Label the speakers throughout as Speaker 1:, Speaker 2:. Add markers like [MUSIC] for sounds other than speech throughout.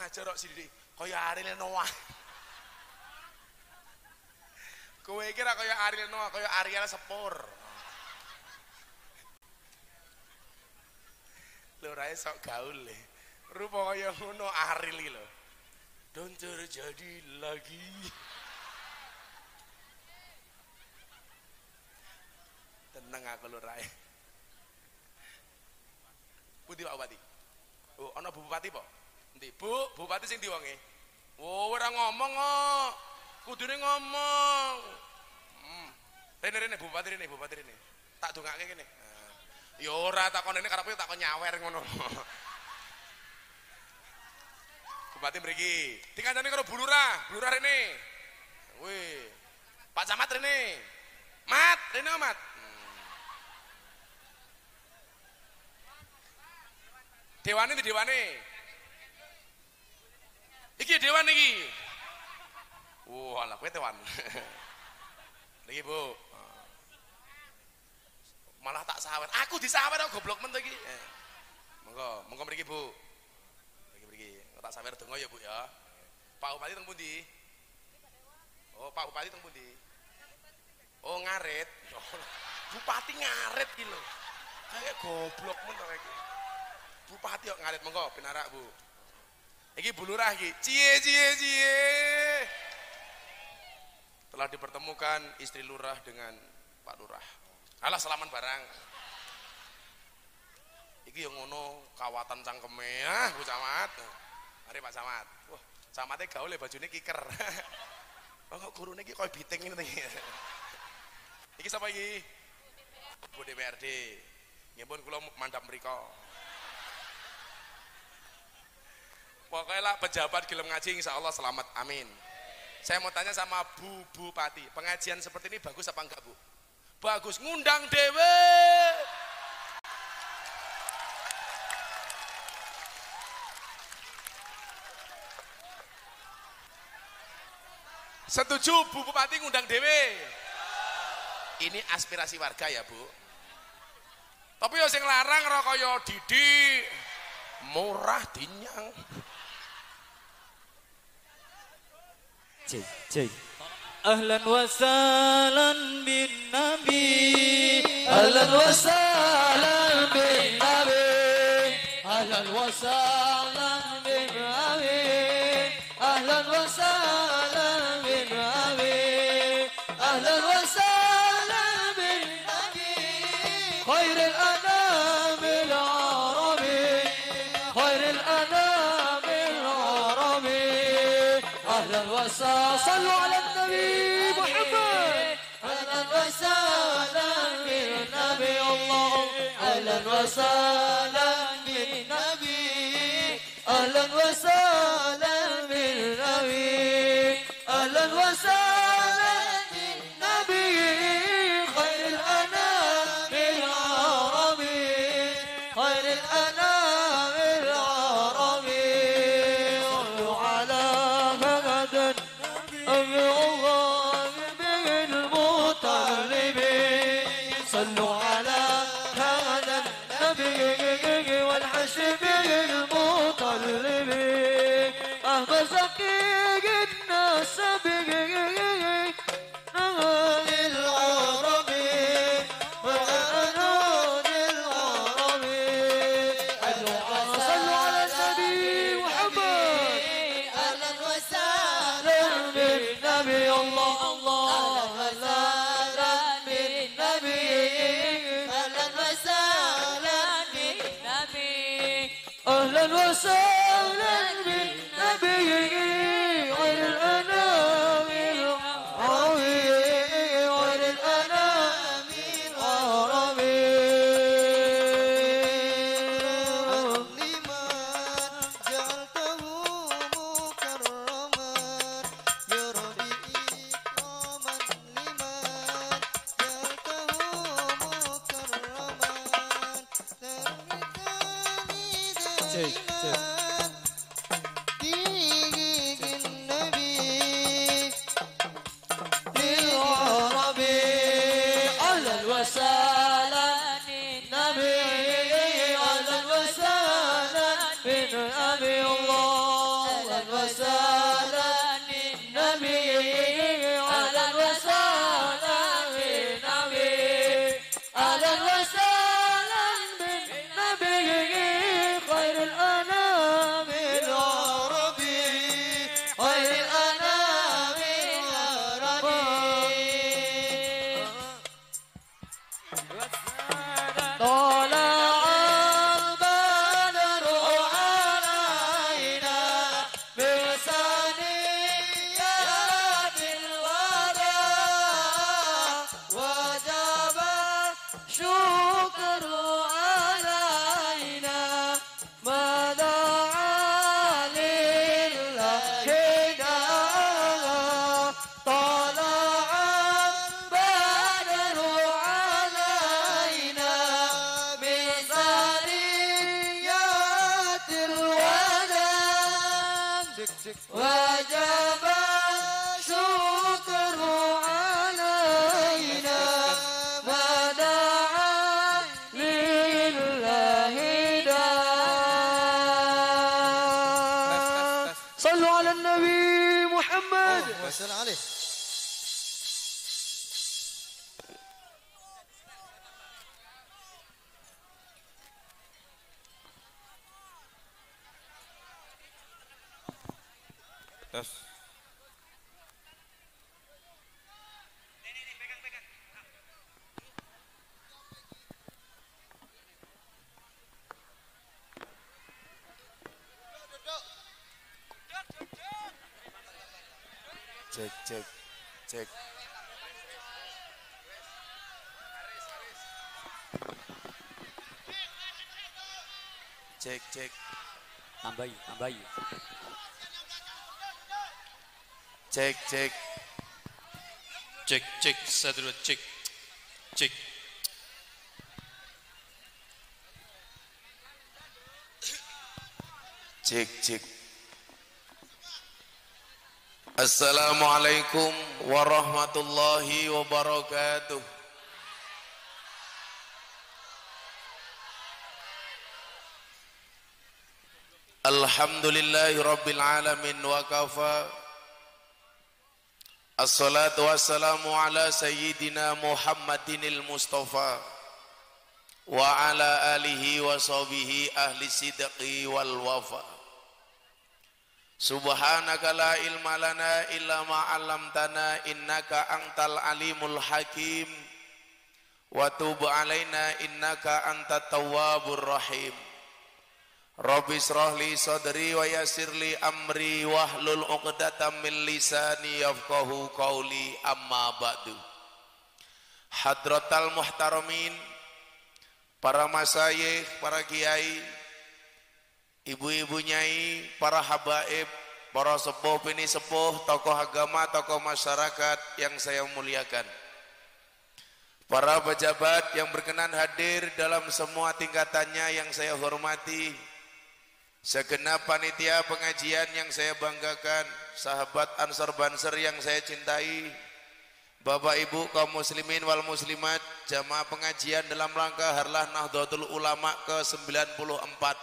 Speaker 1: aja rok sithik kaya Ariel Noah. Kowe iki ra kaya Ariel Noah, kaya Ariel Sepur. Lho rae sok gaul le. Rupa kaya ngono Ariel iki lho. Don terjadi lagi. Tenang aku lho rae. Pundi Pak Bupati? Oh, Bu Bupati po? Endi? Bu, Bupati sing ndi wonge? Oh, ora ngomong kok. Kudune ngomong. Hmm. Rene rene Bupati rene, Bupati rene. Tak dongake kene. Nah. Ya ora takon rene karepe takon nyawer ngono. [LAUGHS] Bupati mriki. Dikancani karo Bu Lurah, Bu Lurah rene. Wih. Pak Camat rene. Mat, rene Mat. Dewane di dewane. Iki dewan iki. Wah, lah kowe dewan. [LAUGHS] Niki, Bu. Malah tak sawer. Aku disawer kok goblok men to iki. Eh. Monggo, monggo mriki, Bu. Mriki mriki. Tak sawer donga ya, Bu ya. Pak Bupati teng pundi? Oh, Pak Bupati teng pundi? Oh, ngaret. [LAUGHS] Bupati ngaret iki lho. Kayak goblok men to. Bupati kok ngarit monggo pinarak Bu. Iki Bu Lurah iki. Cie cie cie. Telah dipertemukan istri Lurah dengan Pak Lurah. Alah salaman barang. Iki yang ngono kawatan cangkeme ah Bu Camat. Mari Pak Camat. Wah, Camatnya gaul ya bajunya kiker. Oh [LAUGHS] kok gurune iki koyo biting ini iki. Iki sapa iki? Bu DPRD. Nggih pun kula mandap mriko. Pokoknya lah pejabat gelem ngaji insya Allah selamat, amin. Saya mau tanya sama Bu Bupati, pengajian seperti ini bagus apa enggak Bu? Bagus, ngundang dewe. Setuju Bu Bupati ngundang dewe? Ini aspirasi warga ya Bu. Tapi yo sing larang rokok yo didik, murah dinyang.
Speaker 2: Cek, cek. Ahlan wa sahlan bin Nabi. Ahlan wa sahlan أهلا وسهلا صلوا على النبي محمد أهلا وسهلا بالنبي الله أهلا وسهلا بالنبي أهلا وسهلا بالنبي أهلا وسهلا صلوا على النبي محمد.
Speaker 3: عليه.
Speaker 1: Cek
Speaker 2: tambahi tambahi
Speaker 1: Cek cek. Cek cek saya dulu cek. Cek. Cek cek. Assalamualaikum warahmatullahi wabarakatuh. Alhamdulillahi rabbil alamin wa kafa. Assalatu wassalamu ala sayyidina Muhammadinil Mustafa wa ala alihi wa sahbihi ahli sidqi wal wafa. Subhanaka la ilma lana illa ma 'allamtana innaka antal alimul hakim wa tub alaina innaka antat tawwabur rahim. Rabbi israh li sadri wa yassir li amri wahlul 'uqdatam min lisani yafqahu qawli amma ba'du. Hadratal muhtaramin, para masayikh, para kiai, ibu-ibu nyai, para habaib, para sepuh ini sepuh, tokoh agama, tokoh masyarakat yang saya muliakan. Para pejabat yang berkenan hadir dalam semua tingkatannya yang saya hormati, Segenap panitia pengajian yang saya banggakan, sahabat Ansar Banser yang saya cintai, Bapak Ibu kaum muslimin wal muslimat, jamaah pengajian dalam rangka Harlah Nahdlatul Ulama ke-94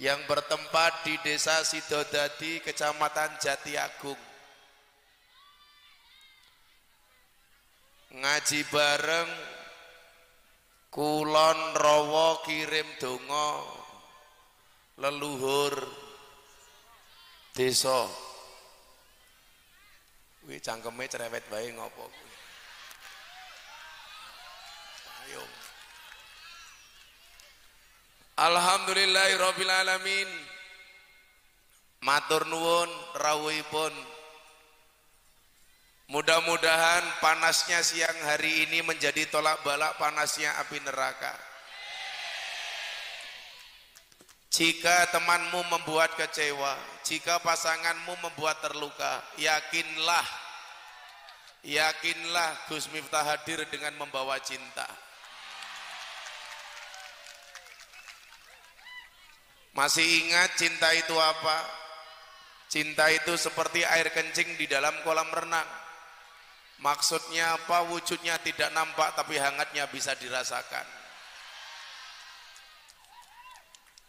Speaker 1: yang bertempat di Desa Sidodadi, Kecamatan Jatiagung. Ngaji bareng kulon rawa kirim donga leluhur desa. Kuwi cangkeme cerewet bae ngopo kuwi? Ayo. Alhamdulillahirabbil alamin. Matur nuwun rawuhipun Mudah-mudahan panasnya siang hari ini menjadi tolak balak panasnya api neraka. Jika temanmu membuat kecewa, jika pasanganmu membuat terluka, yakinlah, yakinlah Gus Miftah hadir dengan membawa cinta. Masih ingat cinta itu apa? Cinta itu seperti air kencing di dalam kolam renang. Maksudnya apa? Wujudnya tidak nampak tapi hangatnya bisa dirasakan.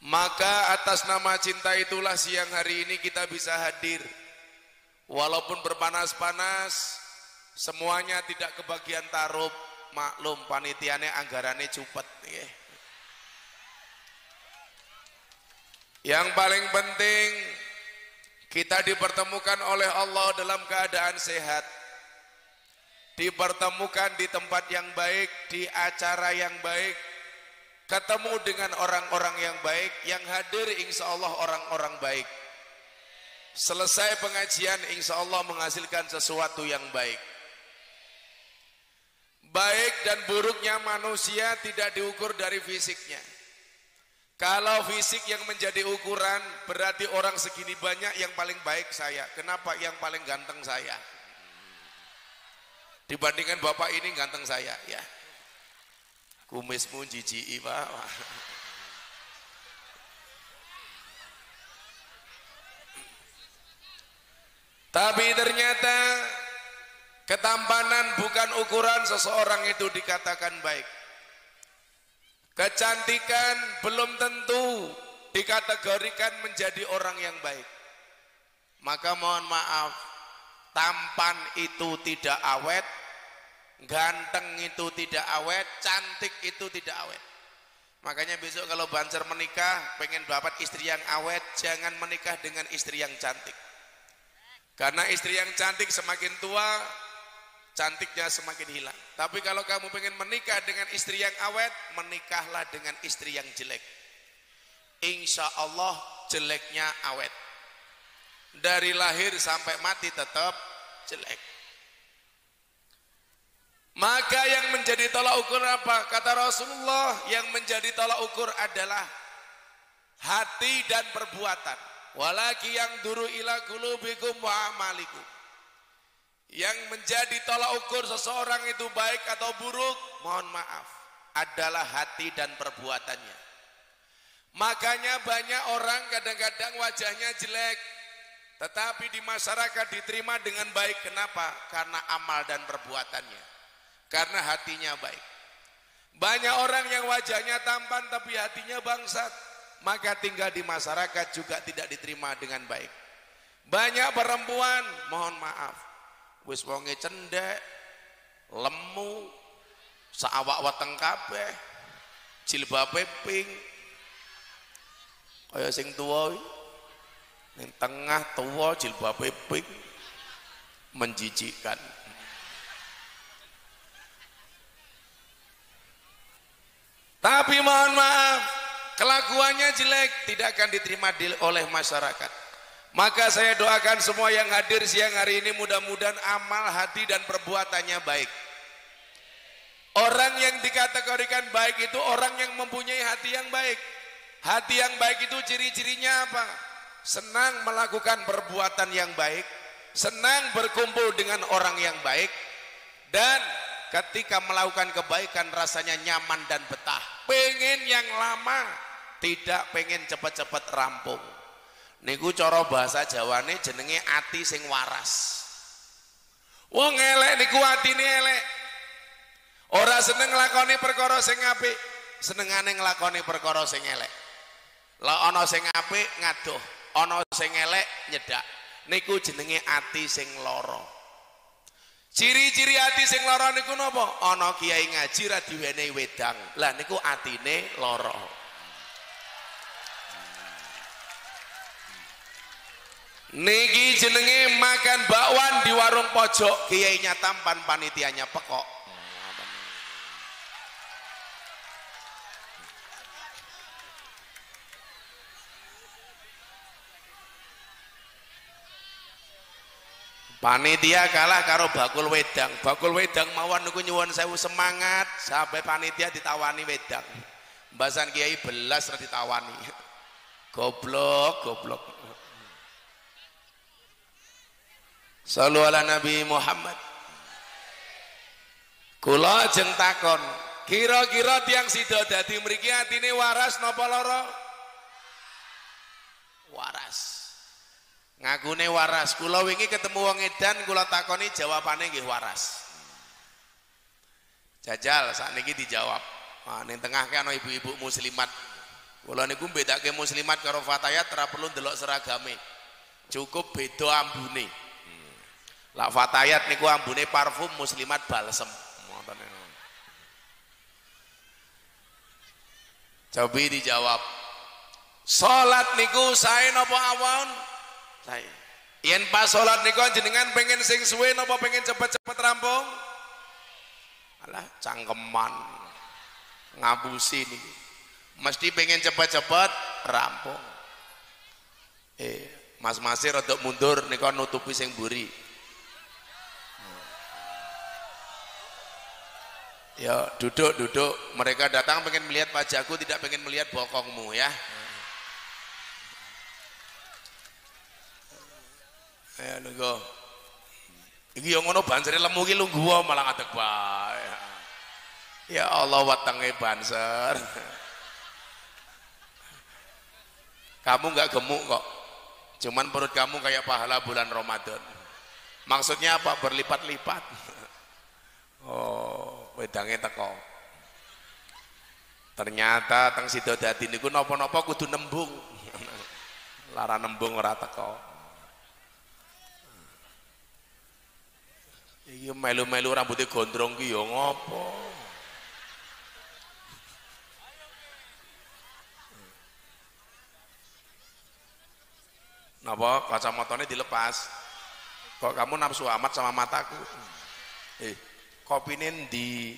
Speaker 1: Maka atas nama cinta itulah siang hari ini kita bisa hadir. Walaupun berpanas-panas, semuanya tidak kebagian tarup. Maklum panitiane anggarannya cupet. Ya. Yang paling penting kita dipertemukan oleh Allah dalam keadaan sehat dipertemukan di tempat yang baik, di acara yang baik, ketemu dengan orang-orang yang baik, yang hadir insya Allah orang-orang baik. Selesai pengajian insya Allah menghasilkan sesuatu yang baik. Baik dan buruknya manusia tidak diukur dari fisiknya. Kalau fisik yang menjadi ukuran berarti orang segini banyak yang paling baik saya. Kenapa yang paling ganteng saya? Dibandingkan bapak ini ganteng saya ya. Kumismu jijik pak. Tapi ternyata ketampanan bukan ukuran seseorang itu dikatakan baik. Kecantikan belum tentu dikategorikan menjadi orang yang baik. Maka mohon maaf, tampan itu tidak awet, ganteng itu tidak awet, cantik itu tidak awet. Makanya besok kalau banser menikah, pengen dapat istri yang awet, jangan menikah dengan istri yang cantik. Karena istri yang cantik semakin tua, cantiknya semakin hilang. Tapi kalau kamu pengen menikah dengan istri yang awet, menikahlah dengan istri yang jelek. Insya Allah jeleknya awet. Dari lahir sampai mati tetap jelek. Maka yang menjadi tolak ukur apa? Kata Rasulullah, yang menjadi tolak ukur adalah hati dan perbuatan. Walaki yang duru ila kulubikum wa amalikum. Yang menjadi tolak ukur seseorang itu baik atau buruk, mohon maaf, adalah hati dan perbuatannya. Makanya banyak orang kadang-kadang wajahnya jelek, tetapi di masyarakat diterima dengan baik. Kenapa? Karena amal dan perbuatannya. Karena hatinya baik. Banyak orang yang wajahnya tampan tapi hatinya bangsat, maka tinggal di masyarakat juga tidak diterima dengan baik. Banyak perempuan, mohon maaf, wis wonge cendek, lemu, saawak weteng kabeh, jilbabe pink. Kaya sing tuwa. Ning tengah tuwa jilbabe pink menjijikkan. Tapi mohon maaf, kelakuannya jelek tidak akan diterima oleh masyarakat. Maka saya doakan semua yang hadir siang hari ini mudah-mudahan amal hati dan perbuatannya baik. Orang yang dikategorikan baik itu orang yang mempunyai hati yang baik. Hati yang baik itu ciri-cirinya apa? Senang melakukan perbuatan yang baik, senang berkumpul dengan orang yang baik, dan ketika melakukan kebaikan rasanya nyaman dan betah. Pengen yang lama, tidak pengen cepat-cepat rampung. Niku cara bahasa Jawane jenenge ati sing waras. Wong elek niku atine elek. Ora seneng nglakoni perkara sing apik, senengane nglakoni perkara sing elek. Lah ana sing apik ngadoh, ana sing elek nyedak. Niku jenenge ati sing lara. Ciri-ciri ati sing lara niku napa? Ana kiai ngaji ra diwenehi wedang. Lah niku atine lara. Niki jenenge makan bakwan di warung pojok, kiainya tampan, panitianya pekok. Panitia kalah karo bakul wedang. Bakul wedang mawon niku nyuwun sewu semangat sampai panitia ditawani wedang. Mbasan kiai belas ra ditawani. Goblok, goblok. Sallu ala Nabi Muhammad. Kula jeng takon, kira-kira tiang sida dadi mriki atine waras napa lara? Waras. Ngakune waras. Kula wingi ketemu wong edan kula takoni jawabane nggih waras. Jajal sakniki dijawab. Nah, ning tengah ana ibu-ibu muslimat. Kula niku bedake muslimat karo fatayat ora perlu ndelok seragame. Cukup beda ambune. Lah fatayat niku ambune parfum muslimat balsem. Cobi dijawab. Salat niku sae napa awon? Sae. Yen pas salat niku jenengan pengen sing suwe napa pengen cepet-cepet rampung? Alah cangkeman. Ngabusi niki. Mesti pengen cepet-cepet rampung. Eh, Mas Masir rada mundur nika nutupi sing buri. Ya, duduk, duduk. Mereka datang pengen melihat wajahku, tidak pengen melihat bokongmu ya. Ya, nunggu. Iki yang ngono bansere lemu lungguh wae malah ngadeg bae. Ya Allah wetenge banser. Kamu nggak gemuk kok. Cuman perut kamu kayak pahala bulan Ramadan. Maksudnya apa? Berlipat-lipat. Oh, wedangnya teko. Ternyata teng Sidodadi niku napa-napa kudu nembung. Lara nembung ora teko. Iki melu-melu rambutnya gondrong ki ya ngopo? Napa kacamatanya dilepas? Kok kamu nafsu amat sama mataku? Eh, kopine ndi?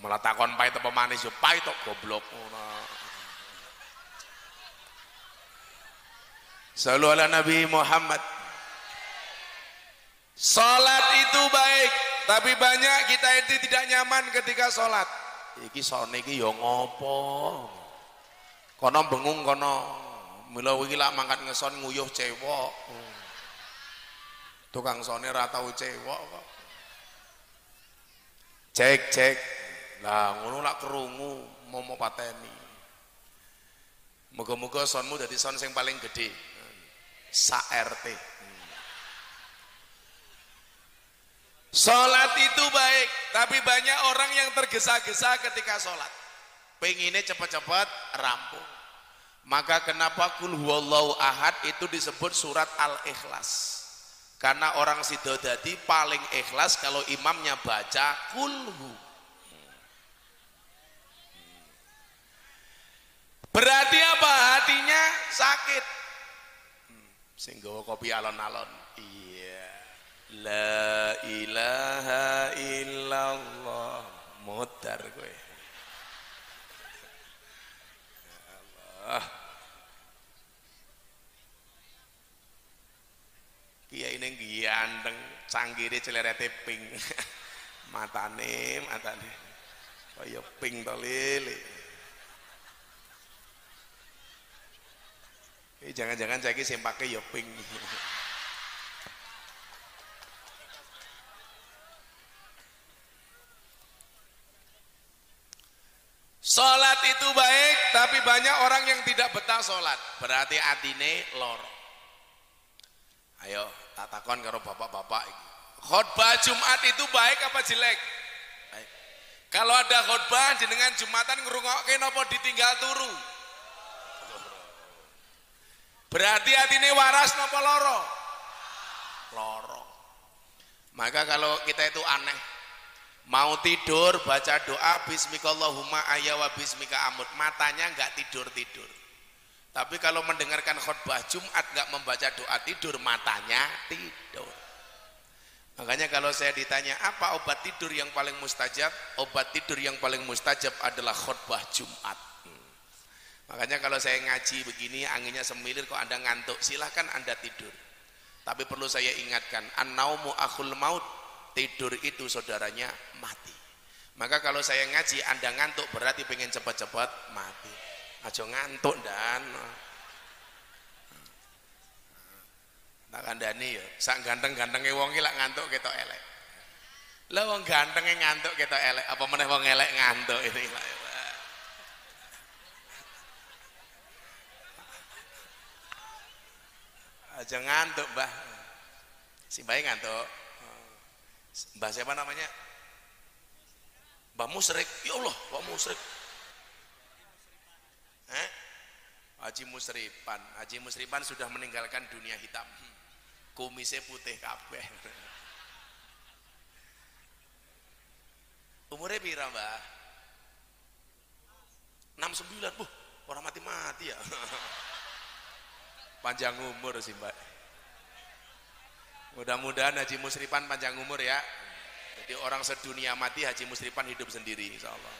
Speaker 1: Malah takon pahit apa manis yo pahit tok goblok ora. Sallu ala Nabi Muhammad. Salat itu baik, tapi banyak kita itu tidak nyaman ketika salat. Iki sone iki ya ngopo? Kono bengung kono. Mila iki lak mangkat ngeson nguyuh cewek. Tukang sone ra tau cewek kok. Cek cek. Lah ngono lak kerungu momo pateni. Moga-moga sonmu dadi son sing paling gede. Sa RT. Sholat itu baik, tapi banyak orang yang tergesa-gesa ketika sholat. Pengennya cepat-cepat rampung. Maka kenapa kul huwallahu ahad itu disebut surat al-ikhlas. Karena orang sidodadi paling ikhlas kalau imamnya baca kulhu. Berarti apa? Hatinya sakit. Sehingga kopi alon-alon. La ilaha illallah. Mutar gue. Allah. Kiai ini ganteng, canggire celerete pink. [LAUGHS] matane, matane. Kaya pink to lele. Eh, jangan-jangan saya pakai ya pink. [LAUGHS] Sholat itu baik, tapi banyak orang yang tidak betah sholat. Berarti atine loro. Ayo, tak takon karo bapak-bapak. Khotbah Jumat itu baik apa jelek? Baik. Kalau ada khotbah jenengan Jumatan ngrungokke napa ditinggal turu? Berarti atine waras napa loro? Loro. Maka kalau kita itu aneh, mau tidur baca doa bismikallahumma ayya wa bismika amut. Matanya nggak tidur tidur tapi kalau mendengarkan khutbah Jumat nggak membaca doa tidur matanya tidur. Makanya kalau saya ditanya apa obat tidur yang paling mustajab? Obat tidur yang paling mustajab adalah khutbah Jumat. Hmm. makanya kalau saya ngaji begini anginnya semilir kok anda ngantuk? Silahkan anda tidur. Tapi perlu saya ingatkan an-naumu akhul maut tidur itu saudaranya mati. Maka kalau saya ngaji anda ngantuk berarti pengen cepat-cepat mati. Aja ngantuk dan. Tak kandani ya. Sak ganteng-gantenge wong iki lak ngantuk ketok elek. Lah wong gantenge ngantuk ketok elek. Apa meneh wong elek ngantuk ini? Lah aja ngantuk mbah. Si bayi ngantuk Mbah siapa namanya? Mbah Musrik. Ya Allah, Mbah Musrik. Eh? Haji Musripan. Haji Musripan sudah meninggalkan dunia hitam. Kumisnya putih kabeh. [LAUGHS] Umurnya pira, Mbah? 69. Buh, orang mati-mati ya. [LAUGHS] Panjang umur sih, Mbak. Mudah-mudahan Haji Musripan panjang umur ya. Jadi orang sedunia mati Haji Musripan hidup sendiri insya Allah.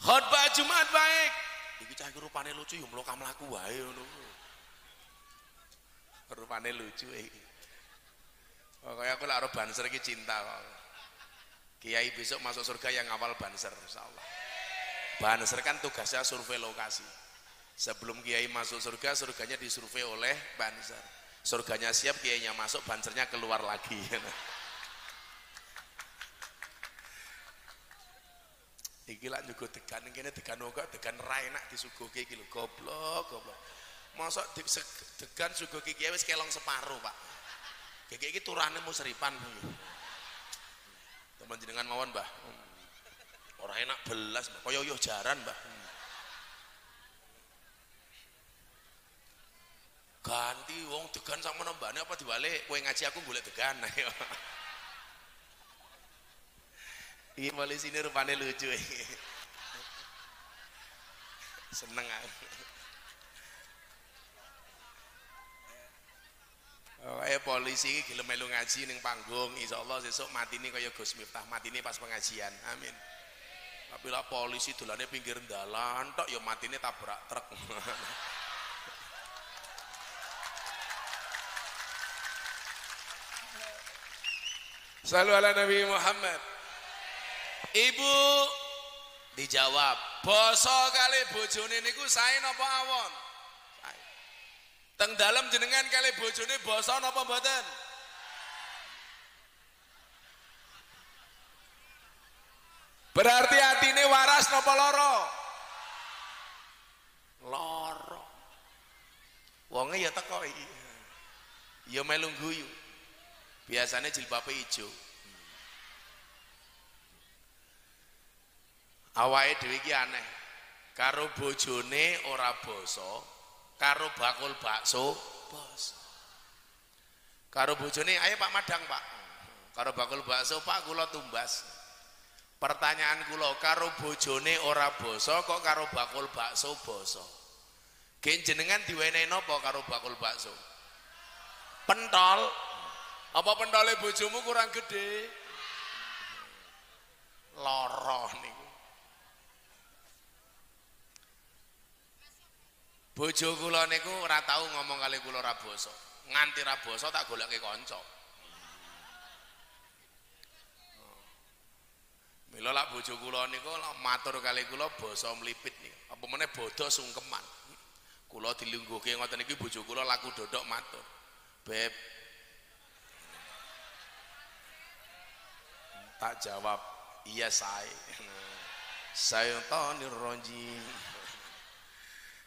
Speaker 1: Khotbah Jumat baik. Iki cah iki rupane lucu yo mloka mlaku wae ngono. Rupane lucu iki. Pokoknya aku lak banser iki cinta kok. Kiai besok masuk surga yang awal banser insyaallah. Banser kan tugasnya survei lokasi. Sebelum Kiai masuk surga, surganya disurvei oleh banser surganya siap kiainya masuk bansernya keluar lagi. [LAUGHS] Iki lak nyuguh degan kene degan uga degan ra enak disuguhke iki lho goblok goblok. Mosok degan sugo kiki wis kelong separuh pak. Kiki iki turane mu seripan teman jenengan mawon mbah. Orang enak belas mbah. Kaya yo jaran mbah ganti wong degan sama nembane apa diwalik kowe ngaji aku golek degan [LAUGHS] ayo Iki polisi ini rupanya lucu. [LAUGHS] Seneng aku. Oh, eh polisi iki gelem melu ngaji ning panggung, insyaallah sesuk matine kaya Gus Miftah, matine pas pengajian. Amin. Tapi lah polisi dolane pinggir dalan tok ya matine tabrak truk. [LAUGHS] Salu ala Nabi Muhammad. Ibu dijawab, basa kali bojone niku sae napa awon? Sae. Teng dalem jenengan kali bojone basa napa mboten? Berarti atine waras napa loro? Loro. Wonge ya teko iki. Ya melu guyu. Biasanya jilbabe ijo. awake dhewe iki aneh. Karo bojone ora basa karo bakul bakso basa. Karo bojone ayo Pak Madang Pak. Karo bakul bakso Pak kula tumbas. Pertanyaan kula karo bojone ora basa kok karo bakul bakso basa? Gen jenengan diwenehi napa karo bakul bakso? Pentol apa pentole bojomu kurang gede loro niku. Bojo kula niku ora tau ngomong kali kula ora basa. Nganti ra basa tak goleke kanca. Mila lak bojo kula niku matur kali kula basa mlipit niku. Apa meneh bodo sungkeman. Kula dilungguhke ngoten iki bojo kula laku dodok matur. Beb tak jawab iya saya saya tonir rojim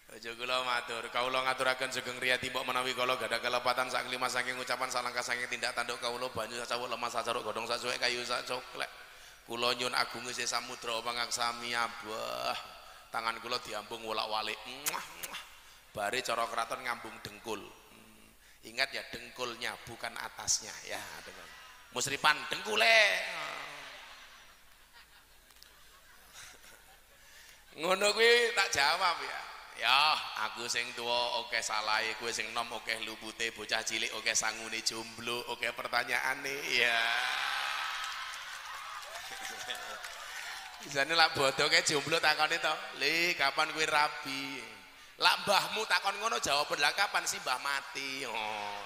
Speaker 1: Aja kula matur, kawula ngaturaken sugeng riyadi mbok menawi kala gadah kelepatan sak lima saking ucapan salangkah saking tindak tanduk kawula banyu sacawuk lemah sacaruk godhong sasuwek kayu sak coklek. Kula nyun agung isih samudra pangaksami abah. Tangan kula diambung wolak-walik. Bare cara keraton ngambung dengkul. Hmm. Ingat ya dengkulnya bukan atasnya ya, dengkul. Musripan dengkule. Ngono kuwi tak jawab ya. Ya, aku sing tua oke salahe, kowe sing nom oke lupute, bocah cilik oke sangune jomblo, oke pertanyaane ya. [LAUGHS] Jane lak bodoh kayak jomblo takone to, "Le, kapan kowe rabi?" Lak mbahmu takon ngono jawab lah kapan sih mbah mati. Oh.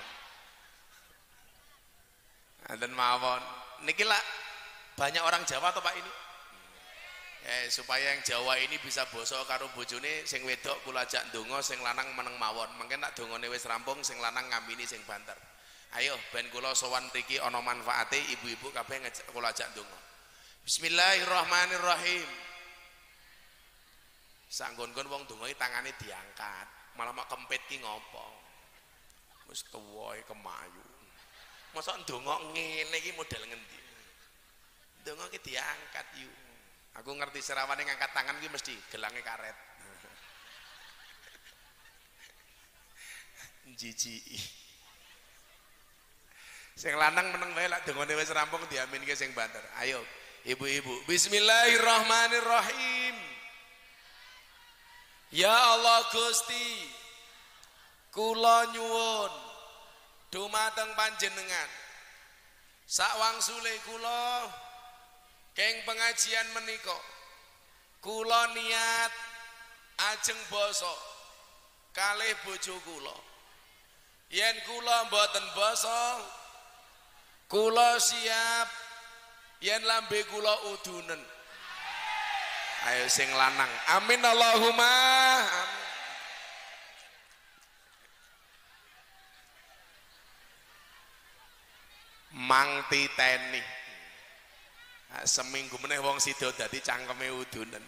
Speaker 1: Anten mawon. Niki lak banyak orang Jawa atau Pak ini? eh, supaya yang Jawa ini bisa boso karo bojone sing wedok kula ajak ndonga sing lanang meneng mawon. Mungkin nak dongane wis rampung sing lanang ngambini sing banter. Ayo ben kula sowan mriki ana manfaate ibu-ibu kabeh kula ajak ndonga. Bismillahirrahmanirrahim. Sanggon-gon wong donga tangane diangkat. Malah mak kempit ki ngopo wis tuwa kemayu masa ndonga ngene iki model ngendi ndonga ki diangkat yuk Aku ngerti serawane ngangkat tangan ki mesti gelangnya karet. [LAUGHS] Jiji. Sing lanang meneng wae lak dengone wis rampung diaminke sing banter. Ayo, ibu-ibu. Bismillahirrahmanirrahim. Ya Allah Gusti. Kula nyuwun dumateng panjenengan. Sawangsule kula Keng pengajian meniko kula niat ajeng basa kalih bojo kula. Yen kula mboten basa kula siap yen lambe kula udunen. Ayo sing lanang. Amin Allahumma amin mang titeni seminggu meneh wong sida dadi cangkeme udunen.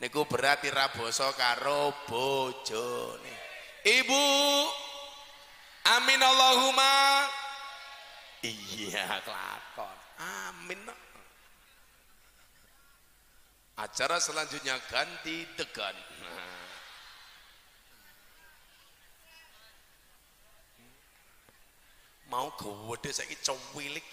Speaker 1: Niku berarti ra basa karo bojone. Ibu Amin Allahumma. Iya kelakon. Amin. Acara selanjutnya ganti degan Nah. Mau gede saya cowilik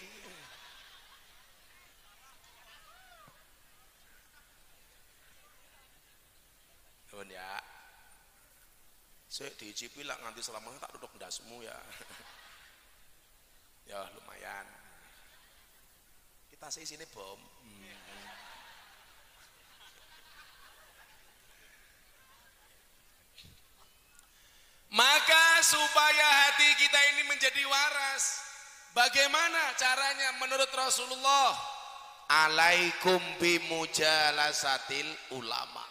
Speaker 1: Nuwun ya. Saya diicipi lah nganti selama tak duduk ndasmu ya. [LAUGHS] ya lumayan. Kita sih sini bom. Maka supaya hati kita ini menjadi waras, bagaimana caranya menurut Rasulullah? Alaikum bimujalasatil ulama.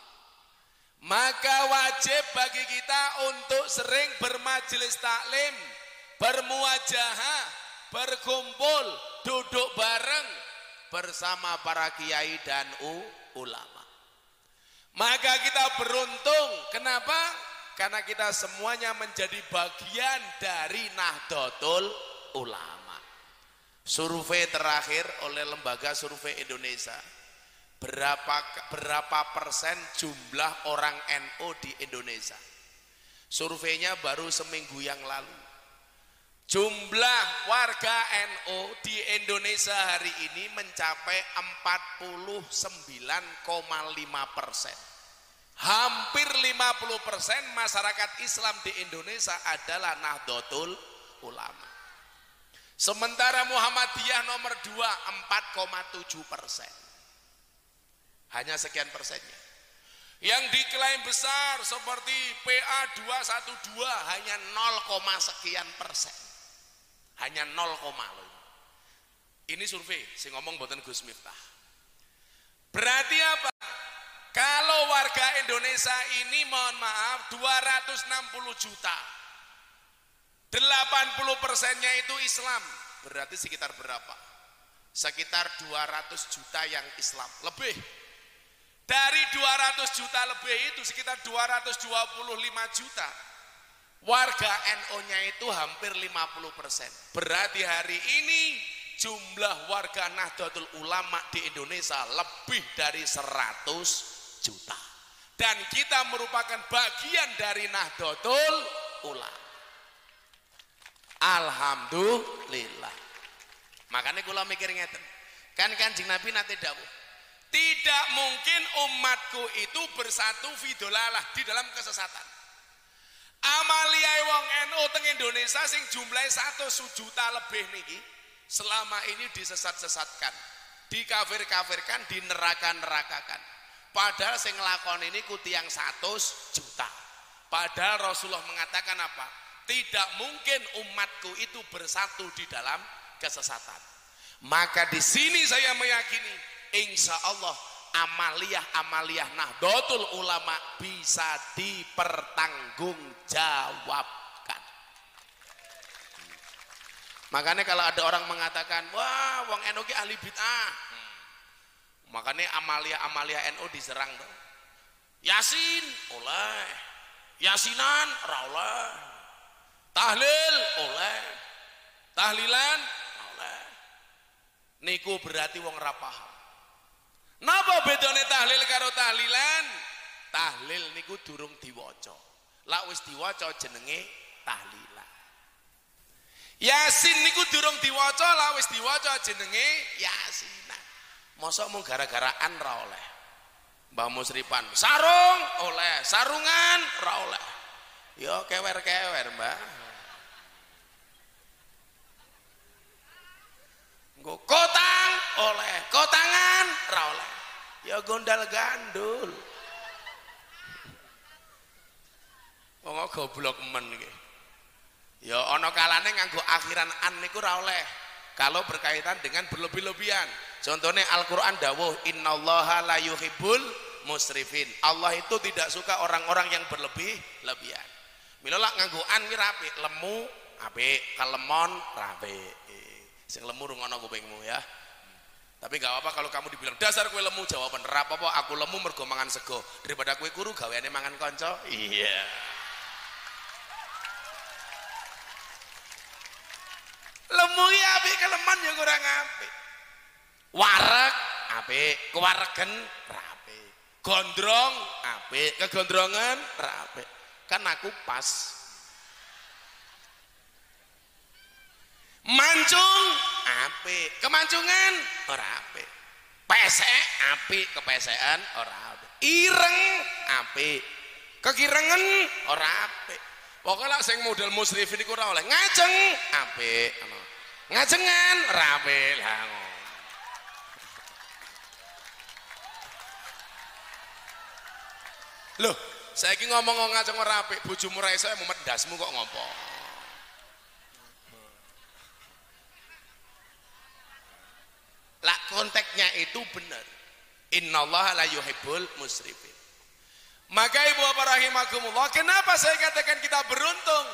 Speaker 1: Maka wajib bagi kita untuk sering bermajelis taklim, bermuajahah, berkumpul, duduk bareng bersama para kiai dan ulama. Maka kita beruntung. Kenapa? Karena kita semuanya menjadi bagian dari Nahdlatul Ulama. Survei terakhir oleh lembaga survei Indonesia. Berapa berapa persen jumlah orang NU di Indonesia? Surveinya baru seminggu yang lalu. Jumlah warga NU di Indonesia hari ini mencapai 49,5 persen. Hampir 50 persen masyarakat Islam di Indonesia adalah Nahdlatul Ulama. Sementara Muhammadiyah nomor 2 4,7 persen. Hanya sekian persennya. Yang diklaim besar seperti PA 212 hanya 0, sekian persen. Hanya 0, loh. Ini survei, saya ngomong buatan Gus Miftah. Berarti apa? Kalau warga Indonesia ini mohon maaf 260 juta. 80 persennya itu Islam. Berarti sekitar berapa? Sekitar 200 juta yang Islam. Lebih. Dari 200 juta lebih itu sekitar 225 juta. Warga NO-nya itu hampir 50 persen. Berarti hari ini jumlah warga Nahdlatul Ulama di Indonesia lebih dari 100 juta. Dan kita merupakan bagian dari Nahdlatul Ulama. Alhamdulillah. Makanya kula mikir ngeten. Kan Kanjeng Nabi nate dawuh, tidak mungkin umatku itu bersatu fidolalah di dalam kesesatan. Amalia wong NU teng Indonesia sing jumlahnya satu juta lebih niki selama ini disesat-sesatkan, dikafir-kafirkan, dineraka-nerakakan. Padahal sing ngelakon ini kuti yang satu juta. Padahal Rasulullah mengatakan apa? Tidak mungkin umatku itu bersatu di dalam kesesatan. Maka di sini saya meyakini, insya Allah amaliyah-amaliyah Nahdlatul Ulama bisa dipertanggungjawabkan. Makanya kalau ada orang mengatakan, wah, wong NU ki ahli bid'ah. Makanya amalia-amalia NU diserang tuh. Yasin oleh. Yasinan oleh. Tahlil oleh. Tahlilan oleh. Niku berarti wong ora paham. Napa bedane tahlil karo tahlilan? Tahlil niku durung diwaca. Lah wis diwaca jenenge tahlilan. Yasin niku durung diwaca, lah wis diwaca jenenge Yasinan. Mosok mung gara-garaan ra oleh. Mbah Musripan, sarung oleh, sarungan ra oleh. Yo kewer-kewer, Mbah. Nggo kotang oleh, kotangan ra oleh. Ya gondal gandul. Wong goblok men iki. Ya ana kalane nganggo akhiran an niku ra oleh. Kalau berkaitan dengan berlebih-lebihan. Contohnya Al-Qur'an dawuh innallaha la yuhibbul musrifin. Allah itu tidak suka orang-orang yang berlebih-lebihan. Milola ngangguan ini rapi, lemu rapi kalemon rapi. Sing lemu rungono kupingmu ya. Tapi gak apa-apa kalau kamu dibilang dasar kue lemu jawaban rap apa aku lemu mergomangan sego daripada kue kuru gaweane mangan konco. Iya. Yeah. Lemu ya api keleman ya kurang api. Wareg apik, kewaregen ra apik. Gondrong apik, kegondrongan ra apik. Kan aku pas. Mancung apik, kemancungan ora apik. Pesek apik, kepesekan ora apik. Ireng apik, kekirengen ora apik. Pokoknya sing model musrifin iku ora oleh ngajeng apik. Ngajengan ora apik lah ngono. Loh, saiki ngomong ngajeng ora apik, bojomu ra iso mumet ndasmu kok ngopo? Lah konteksnya itu benar. Innallaha la yuhibbul musrifin. Maka ibu bapak rahimakumullah, kenapa saya katakan kita beruntung?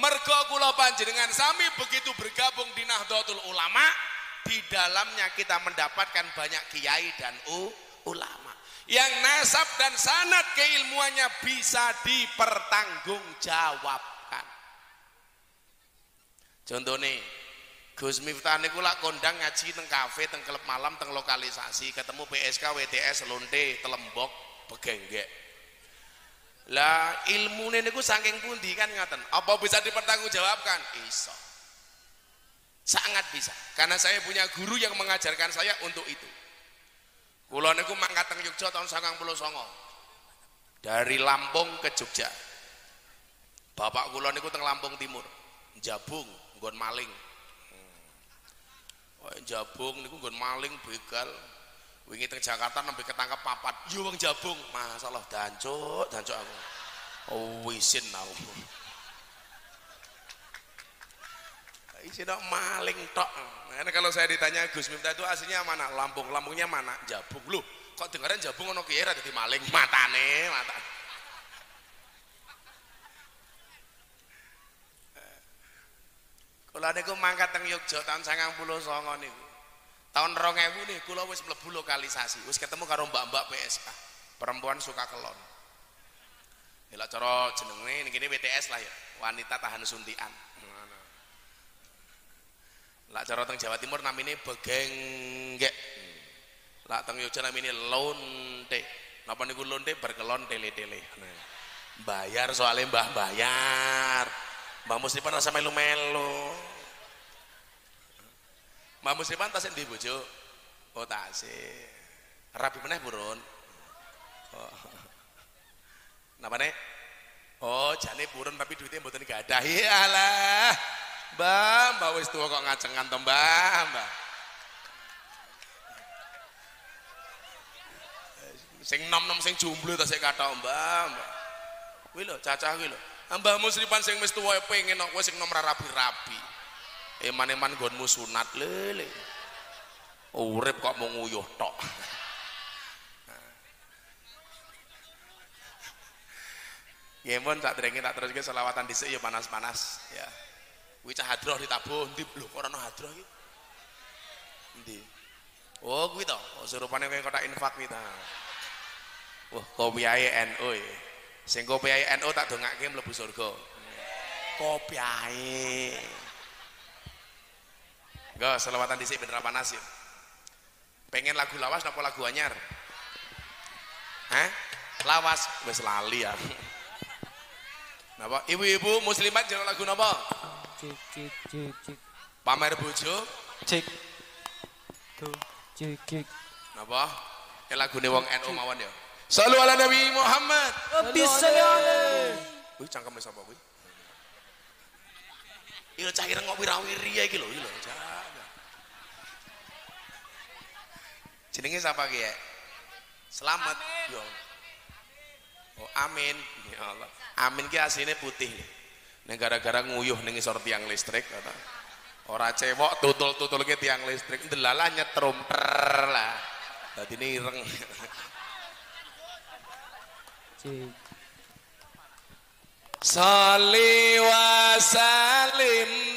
Speaker 1: Mergo kula panjenengan sami begitu bergabung di Nahdlatul Ulama, di dalamnya kita mendapatkan banyak kiai dan ulama yang nasab dan sanad keilmuannya bisa dipertanggungjawabkan. Contohnya, Gus Miftah niku lak kondang ngaji teng kafe, teng klub malam, teng lokalisasi, ketemu PSK, WTS, Lonte, Telembok, Begenggek. Lah ilmu niku saking pundi kan ngaten. Apa bisa dipertanggungjawabkan? Iso. Sangat bisa. Karena saya punya guru yang mengajarkan saya untuk itu. Kula niku mangkat teng Yogya tahun 99. Dari Lampung ke Jogja. Bapak kula niku teng Lampung Timur. Jabung, nggon maling. Oh, jabung niku nggon maling begal. Wingi teng Jakarta nembe ketangkep papat. Yo wong jabung, masalah dancuk, dancuk aku. Oh, wisin aku. Isin tok maling tok. Makanya kalau saya ditanya Gus Miftah itu aslinya mana? Lampung, Lampungnya mana? Jabung. Loh, kok dengaran jabung ono kiai ra dadi maling? Matane, mata. Kula niku mangkat teng Yogya tahun 99 niku. Tahun 2000 nih kula wis mlebu lokalisasi, wis ketemu karo mbak-mbak PSK. Perempuan suka kelon. Ya cara jenenge niki WTS lah ya, wanita tahan suntian. Lah cara teng Jawa Timur namine begenggek. Lah teng Yogya namine lonte. Napa niku lonte berkelon tele-tele. Bayar soalnya mbah bayar. Mbah Musliman rasa melu-melu. Mbah Musliman tasik ndi bojo? Oh tasik. Rapi meneh burun. Oh. Napa? Oh, jane purun tapi duitnya mboten gadah. Iyalah. Mbah, mbah wis tuwa kok ngacengan to, Mbah, Mbah. Sing nom-nom sing jomblo ta sik kathok, Mbah, Mbah. Kuwi lho, cacah kuwi lho. Mbah Musliman sing wis tuwa pengen kok sing nom ra rapi-rapi. Eman-eman nggonmu sunat lele. Urip kok mau nguyuh tok. Ya mun tak drenge tak teruske selawatan dhisik ya panas-panas ya. Kuwi cah hadroh ditabuh ndi lho kok ana hadroh iki. Endi? Oh kuwi to, oh, surupane kaya kotak infak kuwi ta. Wah, kopiahe NU ya. Sing kopiahe NU tak dongake mlebu surga. Kopiahe. Enggak, selawatan dhisik bener panas ya. Pengen lagu lawas napa lagu anyar? Hah? Lawas wis lali ya. Napa? Ibu-ibu muslimat jeneng lagu napa?
Speaker 2: Cik cik cik cik
Speaker 1: Pamer bojo
Speaker 2: cik tuh cik cik.
Speaker 1: napa? Ini lagune wong NU mawon ya. Sallu ala Nabi Muhammad.
Speaker 2: Bisa ya.
Speaker 1: Kuwi cangkeme sapa kuwi? Iya cah ireng kok wirawiri ya iki lho, iki lho. Jaga. Jenenge sapa ki ya? Selamat. Yo. Oh, amin. Ya Allah. Amin ki asline putih. Nek gara-gara nguyuh ning isor tiang listrik kata. Ora cewek tutul-tutul ke tiang listrik, ndelalah nyetrum lah. Dadi ini ireng. [LAUGHS]
Speaker 2: Cik.
Speaker 1: Salli wa salim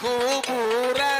Speaker 1: kuburan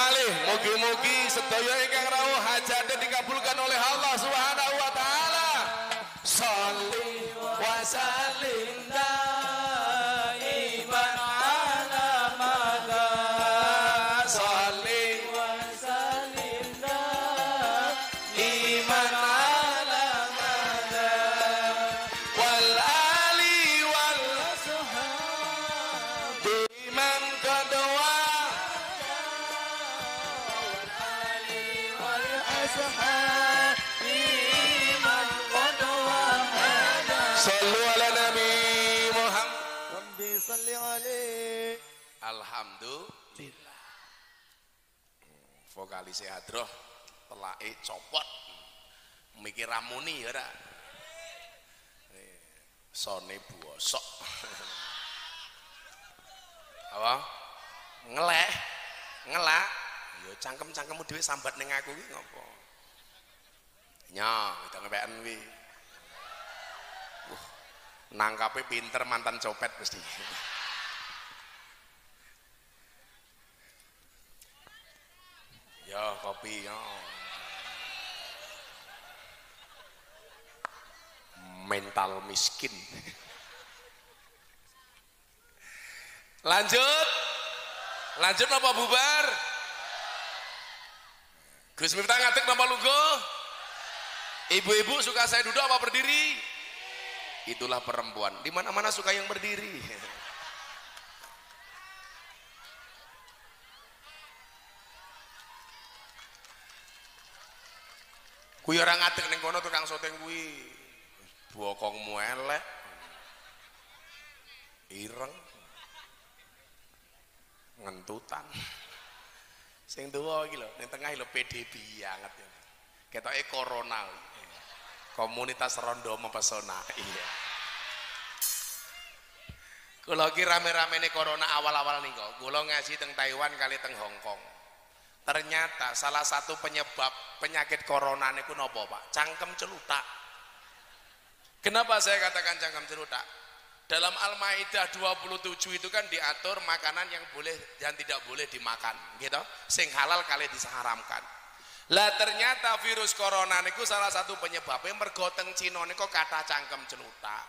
Speaker 1: malih mugi-mugi sedaya ingkang vokalis Hadroh telake copot. Mikir ramuni ya ora Eh, sone buosok [LAUGHS] apa? Ngelek ngelak. Ya cangkem-cangkemmu dhewe sambat ning aku ki ngopo? Nya kita ngepekan kuwi. Uh, nangkape pinter mantan copet mesti [LAUGHS] ya kopi ya. Mental miskin. Lanjut. Lanjut apa bubar? Gus Miftah ngatek nama lugo ibu-ibu suka saya duduk apa berdiri? Itulah perempuan. Di mana-mana suka yang berdiri kuwi ora ngatek ning kono tukang soteng kuwi. Bokongmu elek. Ireng. Ngentutan. Sing tuwa iki lho ning tengah lho PDB banget ya. Ketoke corona komunitas rondo mempesona iya. Kula ki rame-ramene corona awal-awal nih kok. Kula ngaji teng Taiwan kali teng Hong Kong ternyata salah satu penyebab penyakit corona niku nopo Pak? Cangkem celutak. Kenapa saya katakan cangkem celutak? Dalam Al-Maidah 27 itu kan diatur makanan yang boleh dan tidak boleh dimakan gitu. Sing halal kali disaharamkan. Lah ternyata virus corona niku salah satu penyebabnya mergo teng Cina niku kata cangkem celutak.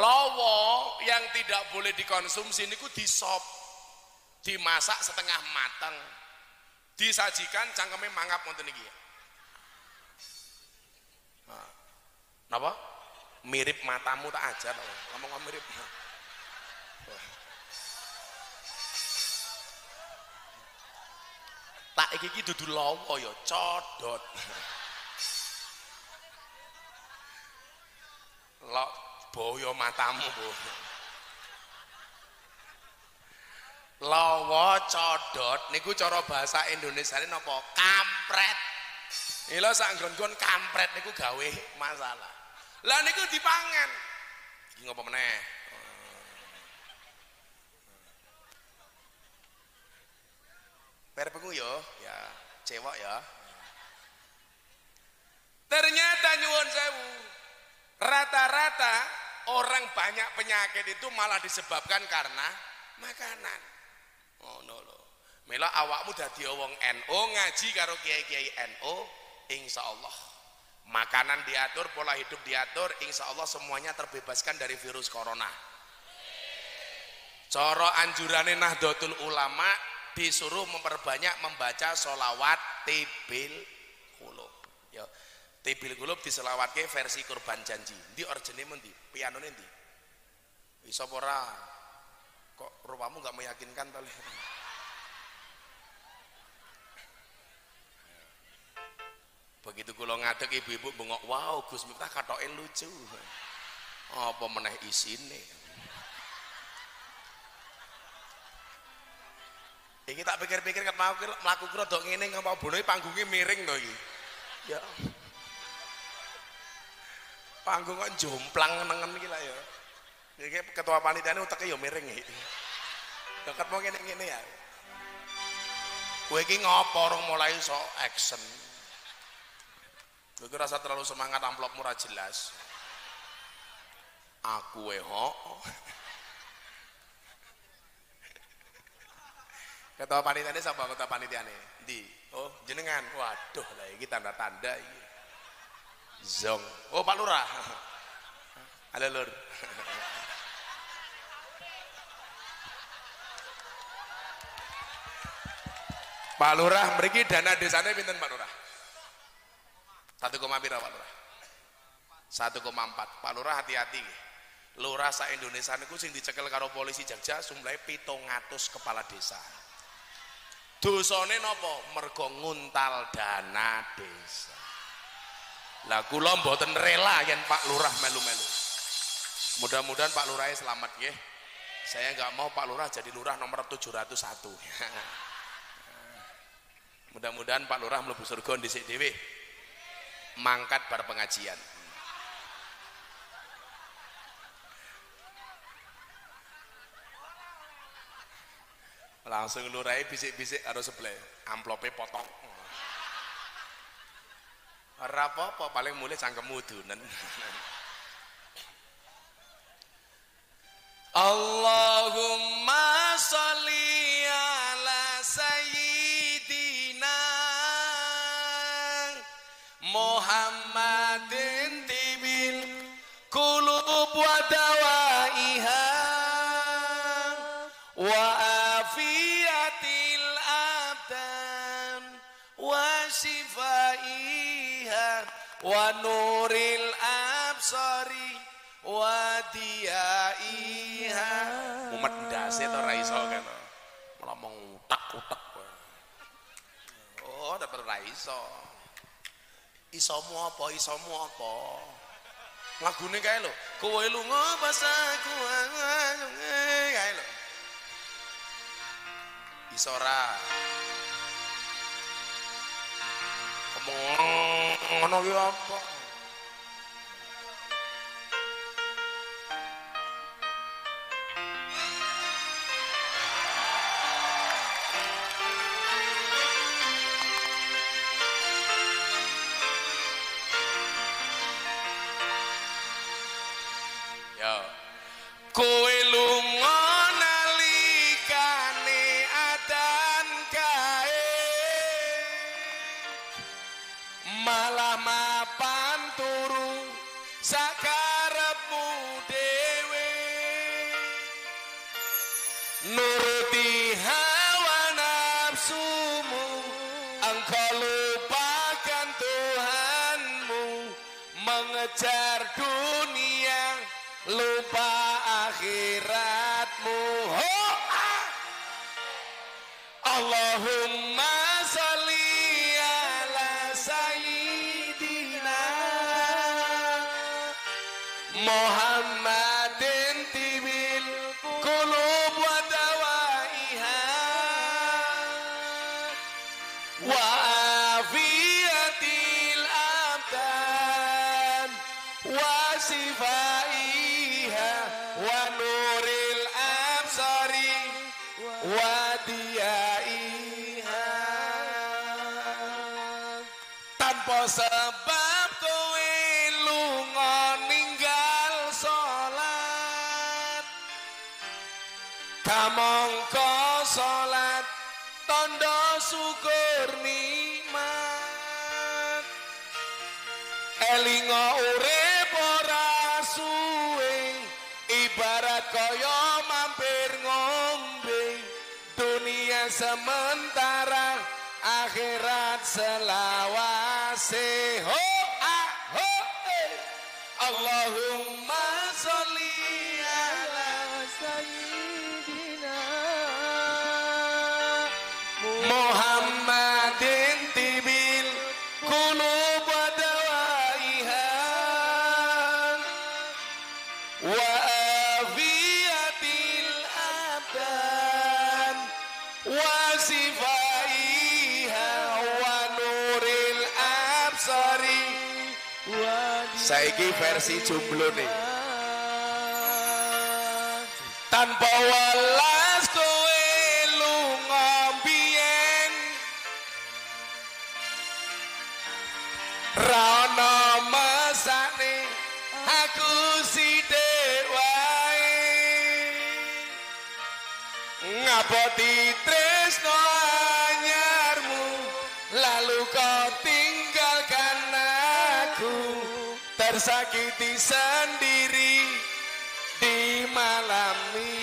Speaker 1: Lowo yang tidak boleh dikonsumsi niku disop dimasak setengah matang disajikan cangkeme mangap ngoten iki. Nah, napa? Mirip matamu tak aja ngomong mirip. Tak iki iki dudu lawa ya codot. Lo boyo matamu bu lawa codot. Niku cara bahasa Indonesia ini nopo kampret. Ilo sak nggon kampret niku gawe masalah. Lah niku dipangan. Iki ngopo meneh? Perpengu yo ya cewek ya. Ternyata nyuwun sewu. Rata-rata orang banyak penyakit itu malah disebabkan karena makanan oh no lo mela awakmu dadi wong NO ngaji karo kiai-kiai NO insyaallah. Makanan diatur pola hidup diatur insyaallah semuanya terbebaskan dari virus corona. Coro anjurane Nahdlatul Ulama disuruh memperbanyak membaca solawat tibil kulub ya tibil kulub diselawatke versi kurban janji. Di origine mendi piano ndi bisa ora kok rupamu nggak meyakinkan tali begitu kula ngadeg ibu-ibu bengok wow Gus Miftah katoke lucu apa meneh isine Iki tak pikir-pikir ket mau mlaku rada ngene ngapa bonoe panggunge miring to iki. Ya. Panggung kok jomplang nengen iki lah ya. Iki ketua panitiane uteke ya miring iki. Deket mau ngene-ngene ya. Kowe iki ngopo mulai so action. Kowe rasa terlalu semangat amplopmu ora jelas. Aku e ho. Ketua panitiane sapa ketua panitiane? Di. Oh, jenengan. Waduh, lah iki tanda-tanda iki. Zong. Oh, Pak Lurah. Halo, Lur. Pak Lurah mriki dana desane pinten Pak Lurah? 1, pira Pak Lurah? 1,4. Pak Lurah hati-hati Lurah sa Indonesia niku sing dicekel karo polisi Jogja jumlahe 700 kepala desa. dosane napa mergo nguntal dana desa lah kula mboten rela yen Pak Lurah melu-melu mudah-mudahan Pak Lurah selamat nggih saya nggak mau Pak Lurah jadi lurah nomor 701 [LAUGHS] mudah-mudahan Pak Lurah mlebu surga dhisik dhewe. Mangkat bar pengajian. Langsung lurai bisik-bisik karo sebelah. Amplope potong apa-apa paling mulai cangkemmu dunen. [LAUGHS] Allahumma sholli wa nuril absari wa diyaiha mumet ndase to ra iso kan? Ngomong utak-utak oh dapat ra iso. Isomu apa isomu apa? Lagune kae lho kowe lunga pas aku kae lho. Iso ora ngomong ngono ki apa saiki versi jomblo nih tanpa welas kowe lunga biyen rana mesane aku sithik wae. Ngapoti tresno tersakiti sendiri di malam itu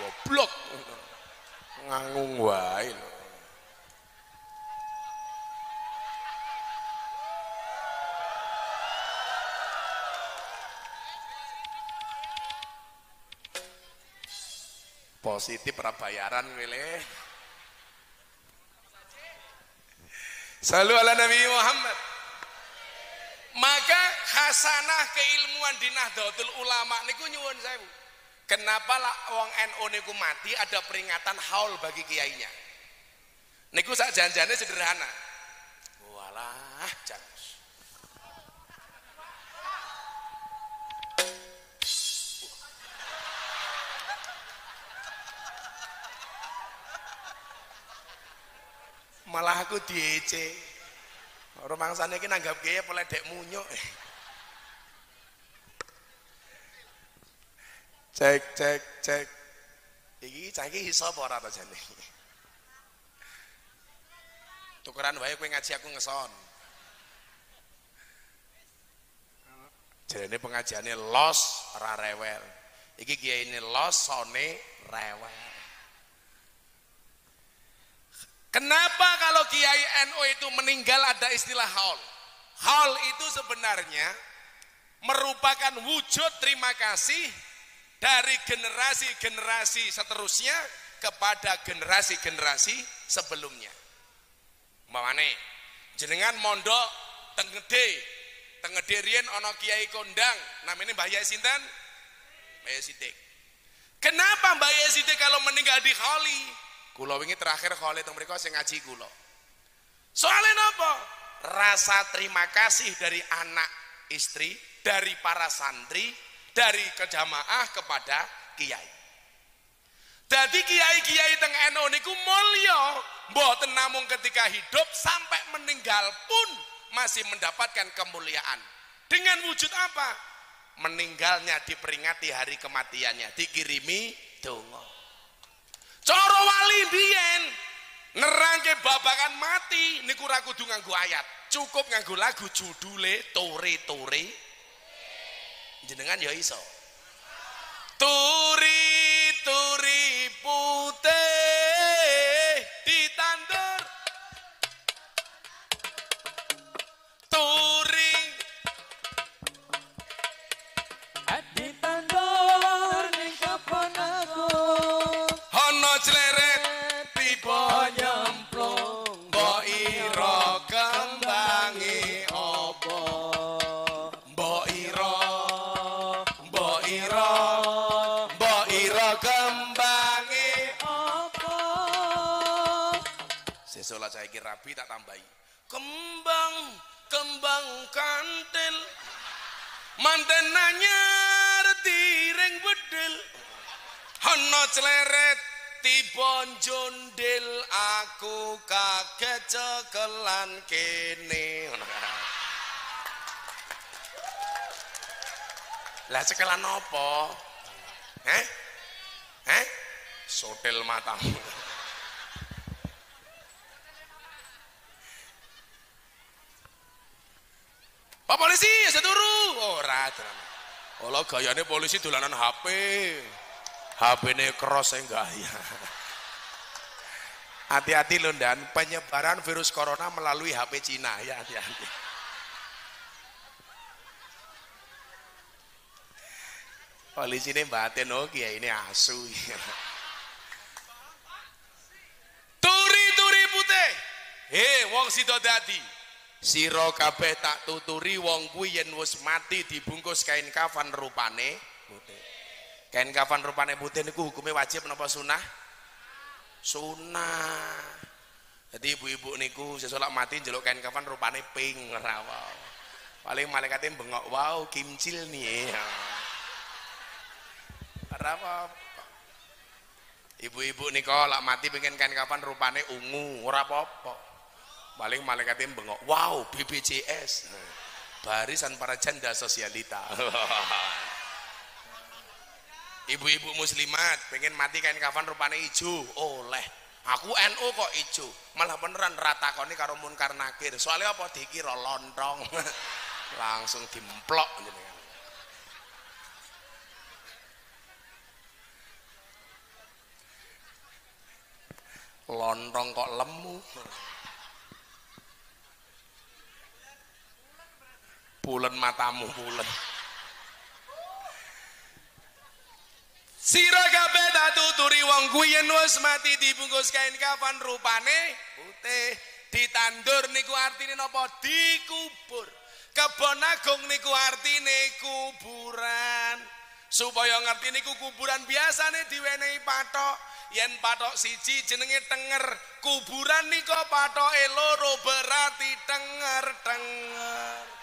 Speaker 1: Goblok. Ngangung wae positif rabayaran wele Salu ala Nabi Muhammad. Maka hasanah keilmuan di Nahdlatul Ulama niku nyuwun saya Kenapa lah wong NU niku mati ada peringatan haul bagi kiainya. Niku sak janjane sederhana. Walah, jangan. malah aku diece. Rumangsane iki nanggap kiye apa dek munyuk. Cek cek cek. Iki hisab iso apa ora to jane? Tukeran wae kowe ngaji aku ngeson. Jarene pengajiane los ora rewel. Iki kiai ini los sone rewel. Kenapa kalau kiai NU itu meninggal ada istilah haul? Haul itu sebenarnya merupakan wujud terima kasih dari generasi-generasi seterusnya kepada generasi-generasi sebelumnya. Mawane, jenengan mondok tenggede, tenggedirian ono kiai kondang, namanya Mbah Yai Sinten, Mbah Yai Kenapa Mbah Yai kalau meninggal di Kholi? Kulo ini terakhir Kholi teng mereka sing ngaji kulo. Soalnya nopo? Rasa terima kasih dari anak istri, dari para santri, dari kejamaah kepada kiai. Jadi kiai-kiai teng NU niku mulya, mboten namung ketika hidup sampai meninggal pun masih mendapatkan kemuliaan. Dengan wujud apa? Meninggalnya diperingati hari kematiannya, dikirimi donga. Coro wali biyen nerangke babakan mati niku ra kudu nganggo ayat, cukup nganggo lagu judule tore-tore jenengan ya iso. Turi saiki rabi tak tambahi. Kembang kembang kantil. Manten anyar tiring bedil. Ana cleret tiba jondil. Aku kaget cekelan kene. Lah cekelan apa? Eh eh sotel matamu Polisi, saya turu. Ora, tenan. Olah gayane polisi dolanan HP. HP-ne cross e gaya. [LAUGHS] Hati-hati loh dan penyebaran virus corona melalui HP Cina ya hati-hati. Polisi ini batin oh kiai ini asu. Turi-turi putih. Hei, wong sida dadi. Sira kabeh tak tuturi wong kuwi yen wis mati dibungkus kain kafan rupane putih. Kain kafan rupane putih niku hukume wajib napa sunah? Sunah. Jadi ibu-ibu niku sesolak mati njeluk kain kafan rupane pink ora. Paling malaikate bengok, wow kimcil nih. Ora. Ibu-ibu nika lak mati pengen kain kafan rupane ungu, ora apa-apa paling malaikatnya bengok wow BPJS barisan para janda sosialita. [LAUGHS] Ibu-ibu muslimat pengen mati kain kafan rupanya hijau oleh. Aku NU kok hijau malah beneran rata koni karo munkar nakir. Soalnya apa? Dikira lontong. [LAUGHS] Langsung dimplok jenengan. Lontong kok lemu pulen matamu pulen Sira kabeh tuturi wong kuwi yen wis mati dibungkus kain kafan rupane putih. Ditandur niku artine napa? Dikubur. Kebon agung niku artine kuburan. Supaya ngerti niku kuburan biasane diwenehi patok yen patok siji jenenge tenger. Kuburan nika patoke loro berarti tenger tenger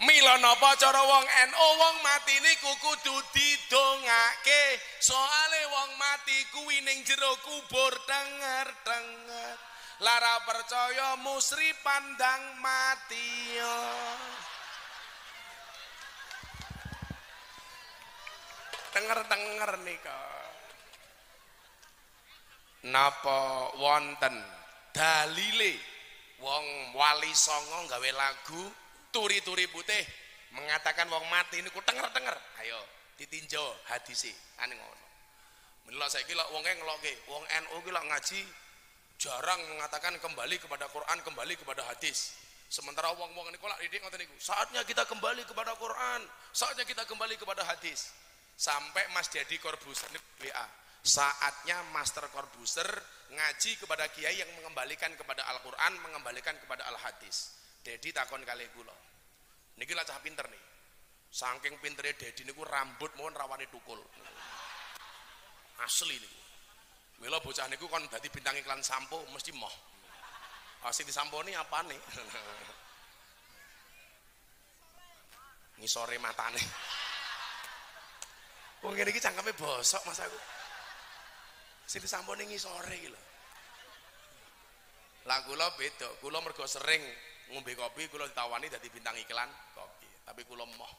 Speaker 1: Mila napa cara wong NU wong mati niku kudu didongake. Soale wong mati kuwi ning jero kubur denger-denger lara percaya musri pandang mati yo. Denger-denger nika. Napa wonten dalile wong wali songo gawe lagu turi-turi putih. Mengatakan wong mati ini ku tenger-tenger. Ayo ditinjau hadisi ane ngono. Menila saya kira wong ngeloke wong NU kira ngaji jarang mengatakan kembali kepada Quran kembali kepada hadis. Sementara wong-wong ini kolak didik ngoten niku saatnya kita kembali kepada Quran. Saatnya kita kembali kepada hadis. Sampai Mas Dedi Corbuzier WA saatnya Master Corbuzier ngaji kepada kiai yang mengembalikan kepada Al-Quran mengembalikan kepada Al-Hadis Dedi takon kali kula. Niki lah cah pinter nih. Saking pintere Dedi niku rambut mohon rawani tukul. Asli niku. Mila bocah niku kon dadi bintang iklan sampo mesti moh. Asli disamponi apa nih? [LAUGHS] Ngisore matane. Wong ngene iki cangkeme bosok Mas aku. Sing disamponi ngisore iki lho. Lah kula beda, kula mergo sering ngombe kopi kula ditawani dadi bintang iklan kopi. Tapi kula moh.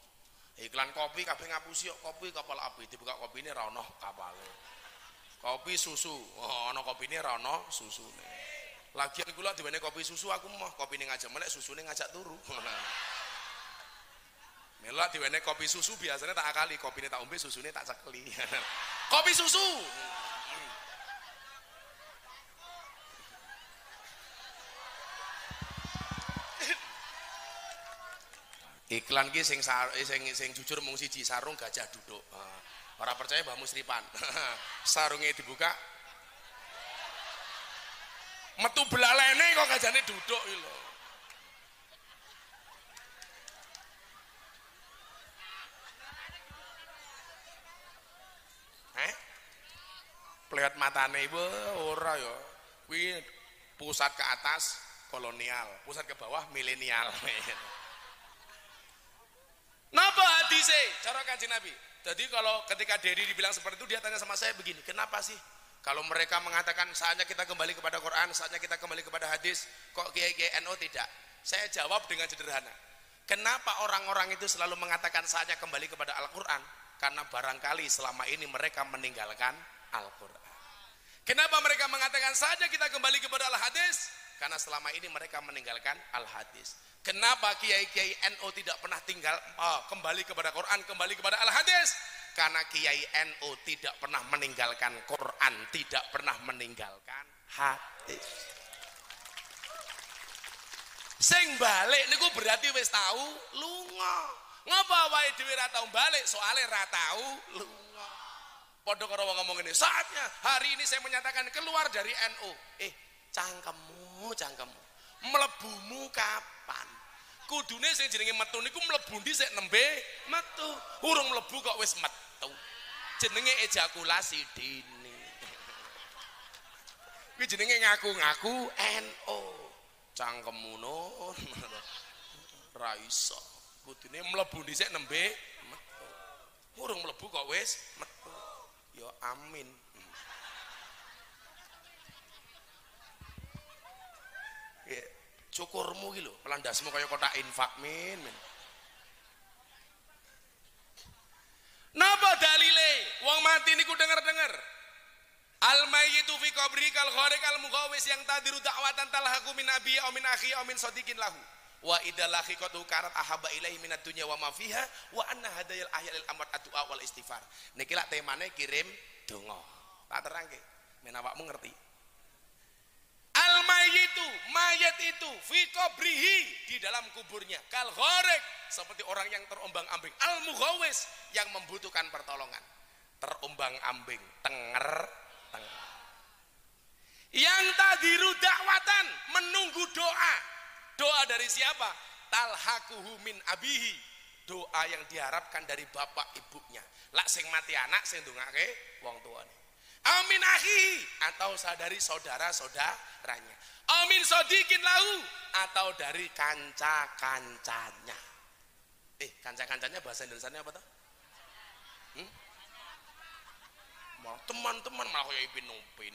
Speaker 1: Iklan kopi kabeh ngapusi kok kopi kapal api. Dibuka kopine ra ono kapale. Kopi susu. Oh, ana kopine ra ono susune. Lagian kula diwene kopi susu aku moh kopine ngajak melek susune ngajak turu. [LAUGHS] Melok diwene kopi susu biasanya tak akali, kopine tak ombe, susune tak cekeli. [LAUGHS] kopi susu. Iklan ki sing sing sing jujur mung siji sarung gajah duduk. Ah, Ora percaya Mbah Musripan. [LAUGHS] Sarungnya dibuka. Metu belalene kok gajahne duduk iki. Eh? Pleot matane ibu ora ya. Kuwi pusat ke atas kolonial, pusat ke bawah milenial. [LAUGHS] Napa hadise? Cara kanjeng Nabi. Jadi kalau ketika Dedi dibilang seperti itu dia tanya sama saya begini, kenapa sih? Kalau mereka mengatakan saatnya kita kembali kepada Quran, saatnya kita kembali kepada hadis, kok NU tidak? Saya jawab dengan sederhana. Kenapa orang-orang itu selalu mengatakan saatnya kembali kepada Al-Quran? Karena barangkali selama ini mereka meninggalkan Al-Quran. Kenapa mereka mengatakan saja kita kembali kepada Al-Hadis? Karena selama ini mereka meninggalkan Al-Hadis. Kenapa kiai-kiai NU tidak pernah tinggal oh, kembali kepada Quran, kembali kepada Al-Hadis? Karena kiai NU tidak pernah meninggalkan Quran, tidak pernah meninggalkan hadis. Sing balik niku berarti wis tahu lunga. Ngapa wae dhewe ra tau balik soalnya ra tau lunga. Padha karo wong ngomong ini, saatnya hari ini saya menyatakan keluar dari NU. Eh, cangkemmu, cangkemmu. Mlebumu kapan? Kudune sing jenenge metu niku mlebu dhisik nembe metu. Urung mlebu kok wis metu. Jenenge ejakulasi dini. [LAUGHS] Kuwi jenenge ngaku-ngaku NU. Cangkemmu nun. [LAUGHS] Ra iso. Kudune mlebu dhisik nembe metu. Urung mlebu kok wis metu. Ya amin. Cukurmu lho, pelandasmu kaya kotak infak min. min. Napa dalile? Wong mati niku denger-denger. Al mayyitu fi qabri kal khariq al mughawis yang tadiru da'watan talhaku min nabi aw min akhi aw min sadiqin lahu. Wa idza laqiqatu karat ahaba ilaihi minad dunya wa ma fiha wa anna hadayal ahyal amwat addu'a wal istighfar. Niki lak temane kirim donga. Tak terangke. Men awakmu ngerti. Al mayyitu, mayat itu fi qabrihi di dalam kuburnya. Kal khariq seperti orang yang terombang-ambing. Al mughawis yang membutuhkan pertolongan. Terombang-ambing, tenger, tenger. Yang tadiru dakwatan menunggu doa. Doa dari siapa? Talhakuhu min abihi. Doa yang diharapkan dari bapak ibunya. Lak sing mati anak sing ndongake wong tuane. Amin ahi atau dari saudara-saudaranya. Amin sodikin lahu atau dari kanca-kancanya. Eh, kanca-kancanya bahasa Indonesia apa tuh? Hmm? Malah teman-teman malah kaya ipin upin.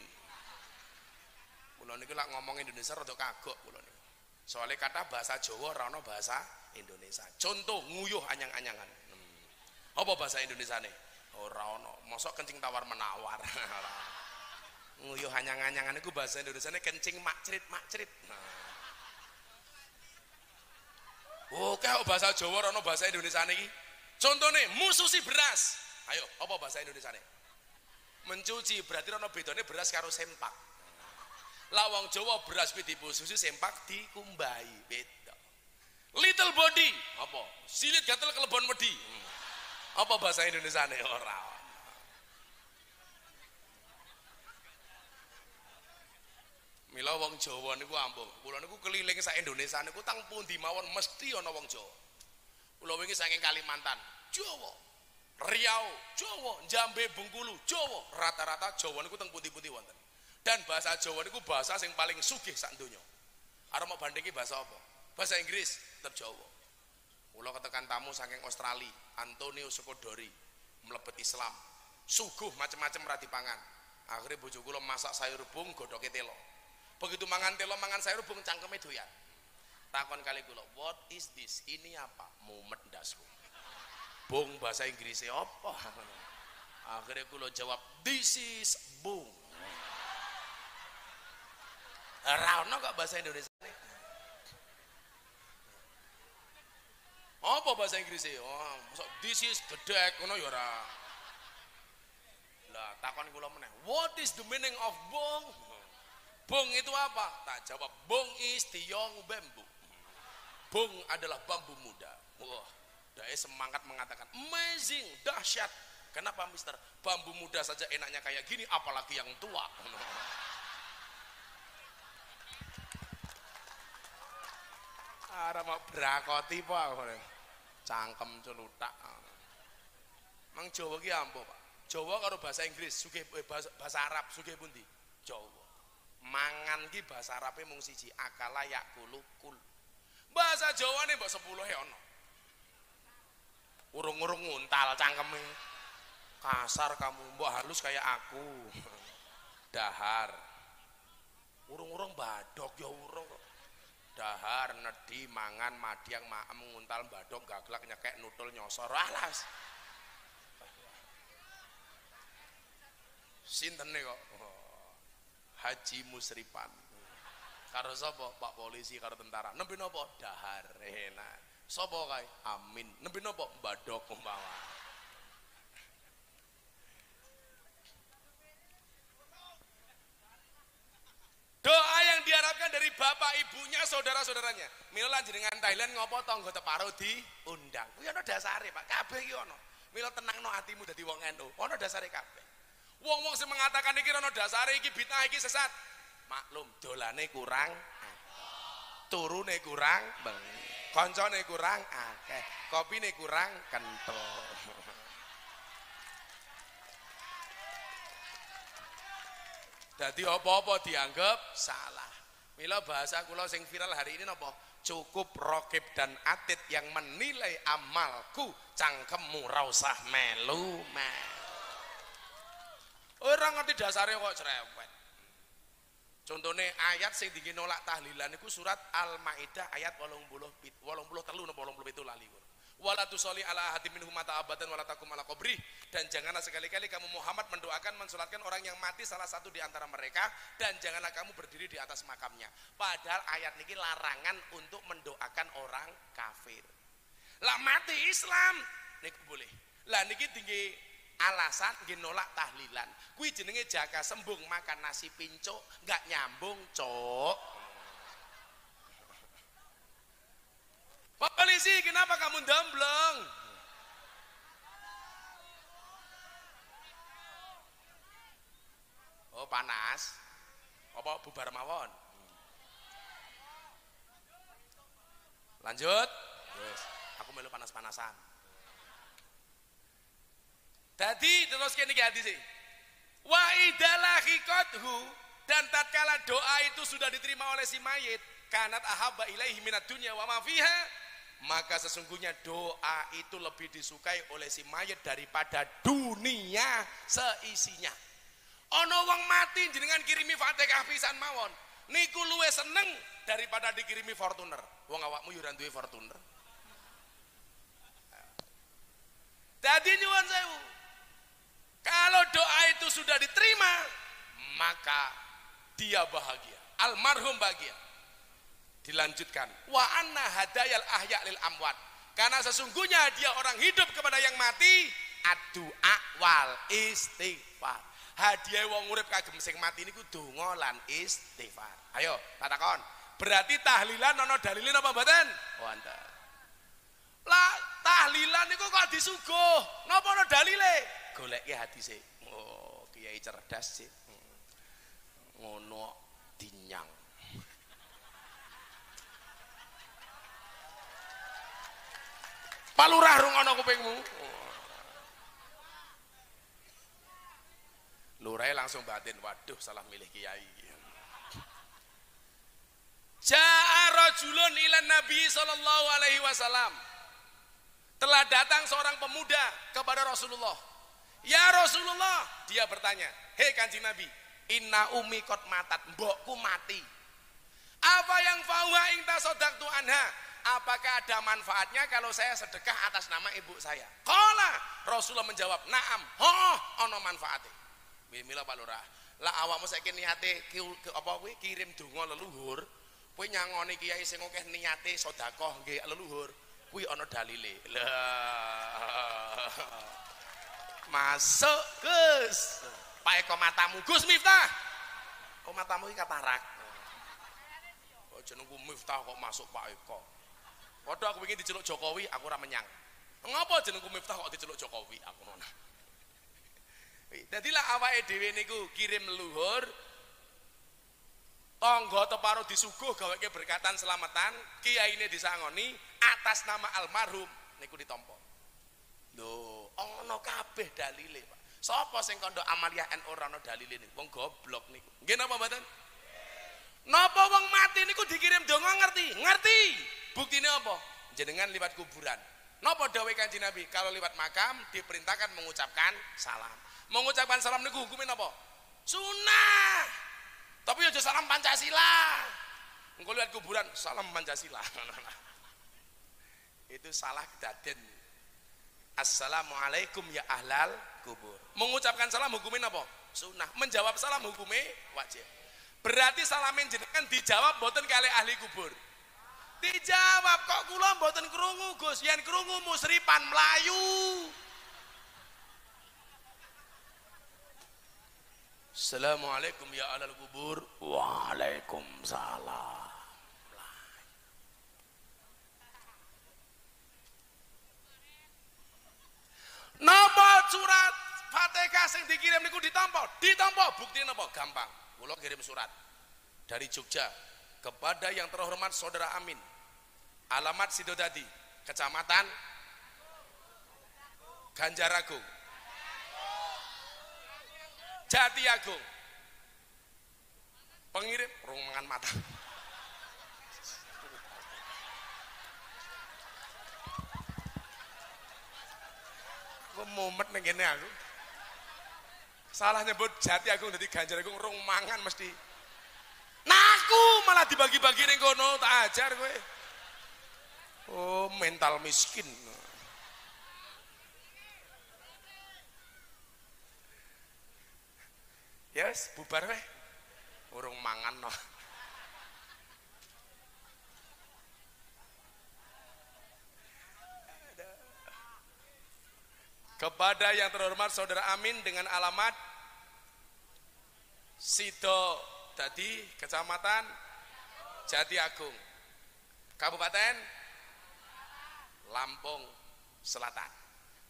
Speaker 1: Kula niki lak ngomong Indonesia rada kagok kula niku. Soalnya kata bahasa Jawa ora bahasa Indonesia. Contoh nguyuh anyang-anyangan. Hmm. Apa bahasa Indonesia nih? Ora ana. Mosok kencing tawar menawar. [LAUGHS] Nguyuh anyang-anyangan iku bahasa Indonesia kencing makcrit makcrit. Nah. Oke, oh, bahasa Jawa ana bahasa Indonesia niki. Contohnya mususi beras. Ayo, apa bahasa Indonesia nih? Mencuci berarti ana bedane beras karo sempak. Lawang Jawa beras kuwi dipususi sempak dikumbai beda. Little body apa? Silit gatel kelebon wedi. Hmm. Apa bahasa Indonesia nih ora? Mila wong Jawa niku ampun. Kula niku keliling sak Indonesia niku tang pundi mawon mesti ana wong Jawa. Kula wingi saking Kalimantan, Jawa. Riau, Jawa, Jambe, Bengkulu, Jawa. Rata-rata Jawa niku teng pundi-pundi wonten. Dan bahasa Jawa niku bahasa sing paling sugih sak donya. Arep mau bandingi bahasa apa? Bahasa Inggris, tetep Jawa. Kula ketekan tamu saking Australia, Antonio Sukodori, mlebet Islam. Suguh macam-macam ra dipangan. Akhirnya bojo kula masak sayur bung godoke telo. Begitu mangan telo mangan sayur bung cangkeme doyan. Takon kali kula, "What is this? Ini apa?" Mumet ndasku. Bung bahasa Inggrisnya apa? Akhirnya kula jawab, "This is bung." Ra ono kok bahasa Indonesia. Apa bahasa Inggrisnya? Oh, masuk this is gedek ngono ya ora. Lah, takon kula meneh. What is the meaning of bong? Bong itu apa? Tak jawab, bong is the young bamboo. Bong adalah bambu muda. Wah, Dae semangat mengatakan, amazing, dahsyat. Kenapa mister? Bambu muda saja enaknya kayak gini, apalagi yang tua. Ara mau brakoti pak, cangkem celutak. Mang Jawa ki ampuh pak. Jawa karo bahasa Inggris, sugih eh, bahasa, bahasa Arab, sugih pundi? Jawa. Mangan ki bahasa Arabe mung siji, akala yakulu kul. Bahasa Jawane mbok 10 e ono. Urung-urung nguntal cangkeme. Kasar kamu, mbok halus kayak aku. [LAUGHS] Dahar. Urung-urung badok ya urung. Dahar, nedi, mangan, madiang, maem, nguntal, badok, gaglak, nyekek, nutul, nyosor, alas. Sinten nih kok? Oh, Haji Musripan. Karo sapa? Pak polisi karo tentara. Nembe napa? Dahar. Enak. Sapa kae? Amin. Nembe napa? Badok umpama. Doa yang diharapkan dari bapak ibunya saudara-saudaranya. Mila jenengan Thailand ngopo tangga teparo diundang. Kuwi ana dasare, Pak. Kabeh iki ana. Mila tenangno atimu dadi wong NU. Ana dasare kabeh. Wong-wong sing mengatakan iki ana dasare iki bid'ah iki sesat. Maklum, dolane kurang turune kurang koncone kurang akeh kopine kurang kental [LAUGHS] Dadi apa-apa dianggap salah. Mila bahasa kula sing viral hari ini napa? Cukup rokib dan atit yang menilai amalku cangkemmu ra usah melu melu. Orang ngerti dasarnya kok cerewet. Contohnya ayat sing tinggi nolak tahlilan itu surat Al-Maidah ayat 80 80 telu napa 80 itu lali kula. Wala tusolli ala ahadin minhum mata abadan wala takum ala qabri dan janganlah sekali-kali kamu Muhammad mendoakan mensolatkan orang yang mati salah satu di antara mereka dan janganlah kamu berdiri di atas makamnya. Padahal ayat ini larangan untuk mendoakan orang kafir. Lah mati Islam niku boleh. Lah niki tinggi alasan nggih nolak tahlilan. Kuwi jenenge jaka sembung makan nasi pincuk nggak nyambung, Cok. Pak polisi, kenapa kamu domblong? Oh, panas. Apa bubar mawon? Lanjut. Yes. Aku melu panas-panasan. Tadi terus kene iki hadis Wa idalah hikothu dan tatkala doa itu sudah diterima oleh si mayit, kanat ahabba ilaihi minat dunya wa ma fiha, maka sesungguhnya doa itu lebih disukai oleh si mayit daripada dunia seisinya. Ono wong mati jenengan kirimi Fatihah pisan mawon. Niku luwe seneng daripada dikirimi Fortuner. Wong awakmu yo duwe Fortuner. Dadi nyuwun sewu. Kalau doa itu sudah diterima, maka dia bahagia. Almarhum bahagia. Dilanjutkan, wa anna hadayal ahya lil amwat. Karena sesungguhnya dia orang hidup kepada yang mati, addu'a wal istighfar. Hadiah wong urip kagem sing mati niku donga lan istighfar. Ayo, tak takon. Berarti tahlilan ana dalile napa mboten? Wonten. Lah tahlilan niku kok disuguh. Napa ana dalile? Goleki hadise. Oh, kiai cerdas sih. Ngono dinyang. Pak Lurah rungono kupingmu. Lurai langsung batin, waduh salah milih kiai. Ja'a rajulun ila Nabi sallallahu alaihi wasallam. Telah datang seorang pemuda kepada Rasulullah. Ya Rasulullah, dia bertanya, "Hei Kanjeng Nabi, inna umi kot matat, mbokku mati. Apa yang fawa ing tasodaktu anha? Apakah ada manfaatnya kalau saya sedekah atas nama ibu saya? Kola Rasulullah menjawab, naam, oh, ono manfaatnya. Mila Pak Lurah. Lah awakmu saiki niate ki, apa kuwi? Kirim donga leluhur, kowe nyangoni kiai sing akeh niate sedekah nggih leluhur. kuwi ana dalile. Lah. Masuk Gus. Pak Eko matamu Gus Miftah? Kok matamu iki katarak? Kok jenengku Miftah kok masuk Pak Eko Waduh aku ingin diceluk Jokowi aku ora menyang. Ngapa jenengku Miftah kok diceluk Jokowi? Aku ngono. Dadilah awake dhewe niku kirim leluhur tangga teparo disuguh gaweke berkatan selamatan kiyaine disangoni atas nama almarhum niku ditampa. Lho ana kabeh dalile Pak. Sapa sing kandha amaliyah NU ora ana dalile niku? Wong goblok niku. Nggih napa mboten napa wong mati niku dikirim donga ngerti? Ngerti buktine apa jenengan liwat kuburan napa dawuh kanjeng Nabi kalau liwat makam diperintahkan mengucapkan salam mengucapkan salam niku hukumnya apa sunnah tapi aja salam Pancasila. Engko lihat kuburan salam Pancasila. [LAUGHS] Itu salah daden. Assalamualaikum ya ahlal kubur. Mengucapkan salam hukumin apa? Sunnah. Menjawab salam hukumnya wajib. Berarti salamin jenengan dijawab mboten kali ahli kubur. Dijawab kok kula mboten krungu Gus, yen krungu musripan Melayu. Assalamualaikum ya alal kubur. Waalaikumsalam. Napa surat Fatihah sing dikirim niku ditampa? Ditampa. Bukti napa? Gampang. Kula kirim surat dari Jogja kepada yang terhormat Saudara Amin. Alamat Sidodadi, Kecamatan Ganjaragung. Jati Agung. Pengirim rumangan mata. Aku mumet aku. Salah nyebut Jati Agung dadi Ganjar Agung rong mangan mesti. Naku malah dibagi-bagi ning kono tak ajar kowe. Oh, mental miskin. Yes, bubar weh. Urung mangan no. Kepada yang terhormat Saudara Amin dengan alamat Sido tadi Kecamatan Jati Agung Kabupaten Lampung Selatan.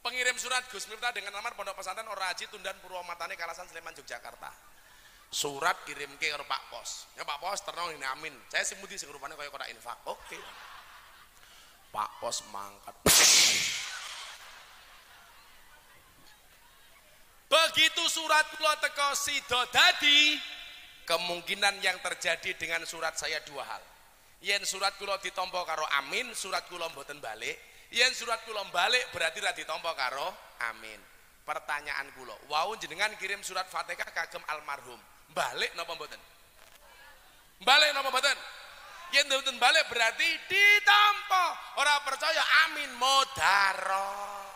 Speaker 1: Pengirim surat Gus Miftah dengan nomor Pondok Pesantren Oraji Tundan Purwomatane Kalasan Sleman Yogyakarta. Surat kirim ke Pak Pos. Ya Pak Pos terno ini amin. Saya sih mudi sing rupane kaya kotak infak. Oke. Pak Pos mangkat. Begitu surat kula teko sido dadi kemungkinan yang terjadi dengan surat saya dua hal. Yen surat kula ditampa karo amin surat kula mboten balik. Yen surat kula balik berarti ra ditampa karo amin. Pertanyaan kula wau jenengan kirim surat Fatihah kagem almarhum. Balik napa mboten? Balik napa mboten? Yen mboten balik berarti ditampa ora percaya amin modaro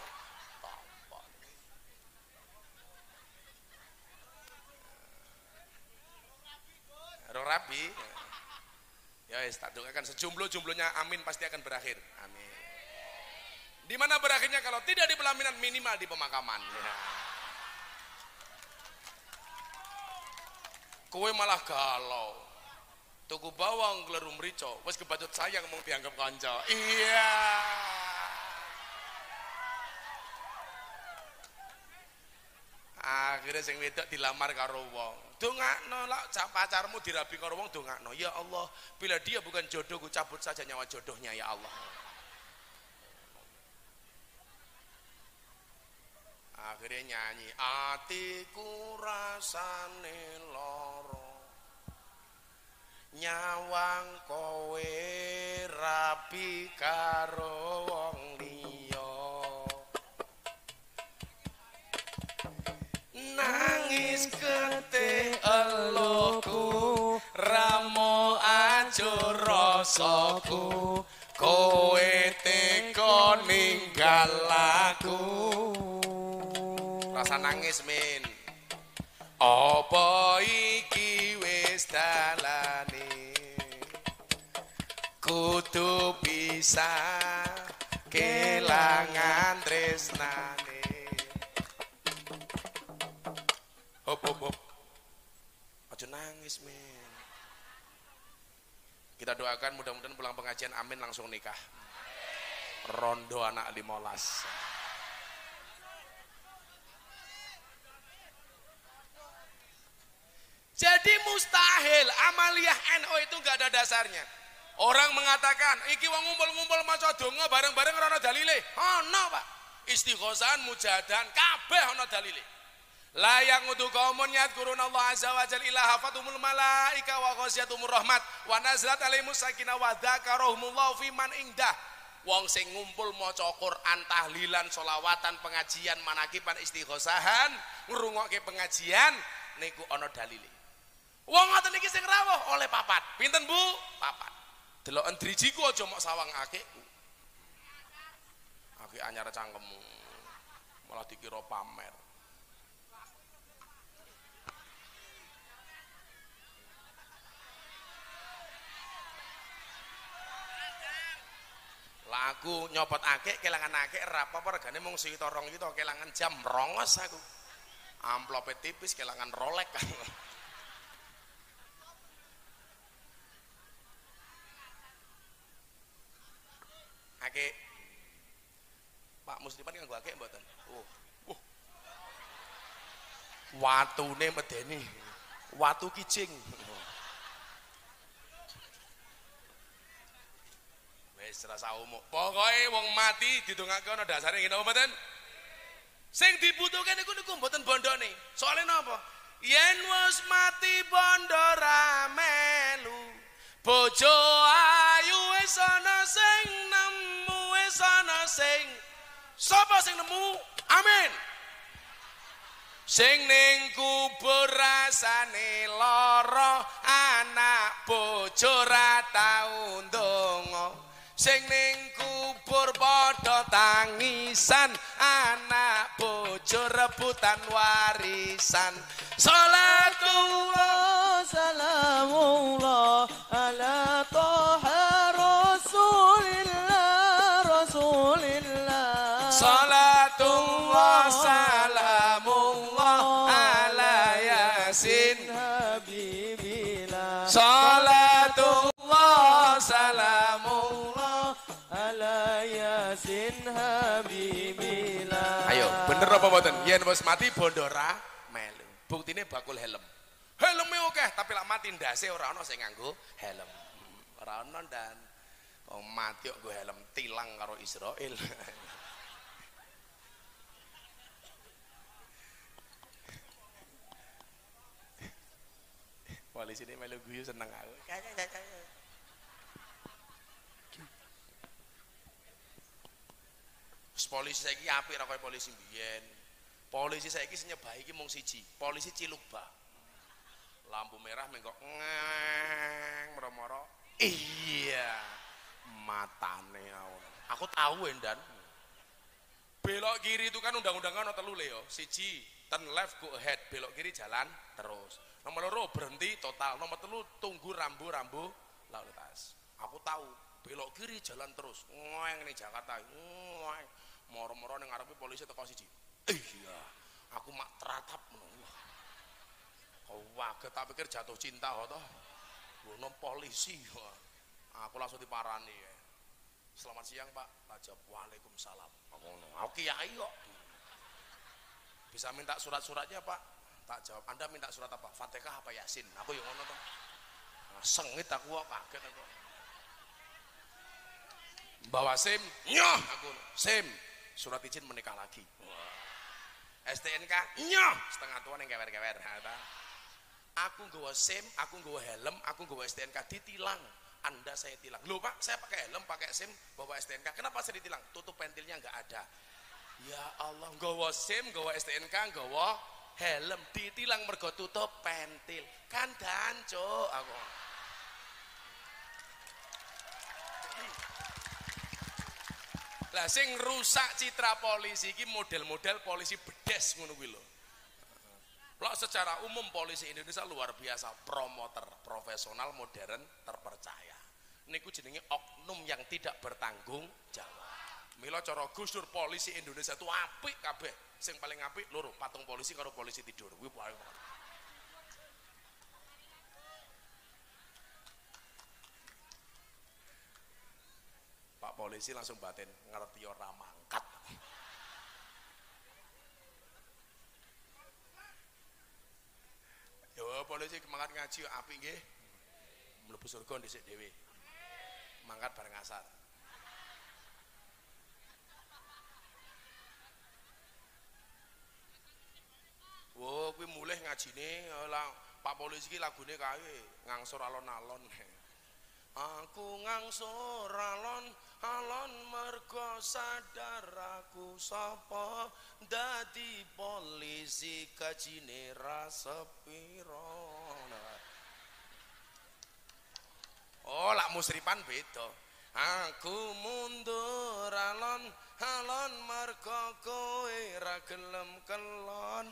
Speaker 1: Rong rabi ya wis tak doakan. Sejumlah-jumlahnya amin pasti akan berakhir. Amin. Di mana berakhirnya? Kalau tidak di pelaminan minimal di pemakaman. Ya. kowe malah galau. Tuku bawang gelerum rico. Wes kebacut sayang mau dianggap kanca. Iya akhirnya sing wedok dilamar karo wong. Lah cak pacarmu dirabi karo wong dongakno. Ya Allah bila dia bukan jodohku cabut saja nyawa jodohnya ya Allah. Akhirnya nyanyi atiku rasane loro nyawang kowe rabi karo wong nangis kete eloku ramo ajo rasaku. Kowe teko ninggal aku. Rasa nangis min. Apa iki wis dalane? Kudu bisa kelangan tresnane kita doakan mudah-mudahan pulang pengajian amin langsung nikah. Rondo anak limolas. Jadi mustahil amaliyah NO itu nggak ada dasarnya. Orang mengatakan iki wong ngumpul-ngumpul maca donga bareng-bareng ana dalile. Ana Pak. Istighosahan mujahadan kabeh ana dalile La yang untuk kaumun yadkurun Allah azza wa jalla ila hafatumul malaika wa ghasyatumur rahmat wa nazalat alaihimus sakinah wa dzakarahumullahu fi man indah. Wong sing ngumpul maca Quran tahlilan solawatan pengajian manakipan istighosahan ngrungokke pengajian niku ana dalile. Wong ngoten iki sing rawuh oleh papat. Pinten Bu? Papat. Deloken drijiku aja mok sawang akikku akik anyar cangkemmu. Malah dikira pamer Lah aku nyopot akik kelangan akik apa-apa regane mung sekitar 2 juta kelangan jam rongos aku. Amplope tipis kelangan rolek kan. Akik Pak Musliman kan akik mboten. Oh. Uh. Watune medeni. Watu kicing. Rasa umum. Pokoke wong mati didongake ana dasare ngene apa mboten? Sing dibutuhke niku niku mboten bondone. Soale napa? Yen wis mati bondo ra melu. Bojo ayu wis ana sing nemu wis ana sing Sapa sing nemu? Amin. Sing ning kubur rasane lara anak bojo ra tau ndonga. Sing ning kubur padha tangisan anak bojo rebutan warisan. Salatullah
Speaker 2: Salamullah ala
Speaker 1: Apa mboten? Yen wis mati bondo ra melu. Buktine bakul helm. Helme oke, tapi lak mati ndase ora ana sing nganggo helm. Ora ana dan oh, mati kok helm tilang karo Israel. [LAUGHS] Polisi ini melu guyu seneng aku. Polisi saiki apik ra kaya polisi mbiyen. Polisi saiki sing nyebahi iki mung siji, polisi Cilukba. Lampu merah mengko ngeng moro-moro. Iya. Matane aku. Aku tahu endan. Belok kiri itu kan undang-undangan ono telu yo. Siji, turn left go ahead, belok kiri jalan terus. Nomor loro berhenti total. Nomor telu tunggu rambu-rambu lalu lintas. Aku tahu belok kiri jalan terus. Ngeng ning Jakarta. Moro-moro ning ngarepe polisi teko siji. Iya. Aku mak teratap ngono. Kau waget tak pikir jatuh cinta kok toh. Ngono polisi. Wah. Aku langsung diparani ya. Selamat siang Pak. Tak jawab Waalaikumsalam. Aku ngono. Aku kiai kok. Bisa minta surat-suratnya Pak? Tak jawab. Anda minta surat apa? Fatihah apa Yasin? Aku yang ngono toh. Nah, sengit aku kok kaget aku. Bawa SIM, nyoh aku. SIM, surat izin menikah lagi. STNK, nyoh setengah tua yang kewer-kewer. Aku nggawa SIM, aku nggawa helm, aku nggawa STNK ditilang. Anda saya tilang. Loh Pak, saya pakai helm, pakai SIM, bawa STNK. Kenapa saya ditilang? Tutup pentilnya nggak ada. Ya Allah, nggawa SIM, nggawa STNK, nggawa helm ditilang mergo tutup pentil. Kan danco aku. Lah sing rusak citra polisi iki model-model polisi bedes ngono kuwi lho. Secara umum polisi Indonesia luar biasa, promoter, profesional, modern, terpercaya. Niku jenenge oknum yang tidak bertanggung jawab. Mila cara Gus Dur polisi Indonesia itu apik kabeh. Sing paling apik loro, patung polisi karo polisi tidur. Kuwi paling Pak polisi langsung batin ngerti ora mangkat. Yo polisi mangkat ngaji yo apik nggih. Mlebu surga dhisik dhewe. Mangkat bareng asar. Wo kuwi mulih ngajine Pak polisi iki lagune kae ngangsur alon-alon. Aku ngangsur alon alon mergo sadar aku sapa dadi polisi gajine ra sepiro. Oh, lak musripan beda. Aku mundur alon alon mergo kowe ra gelem kelon.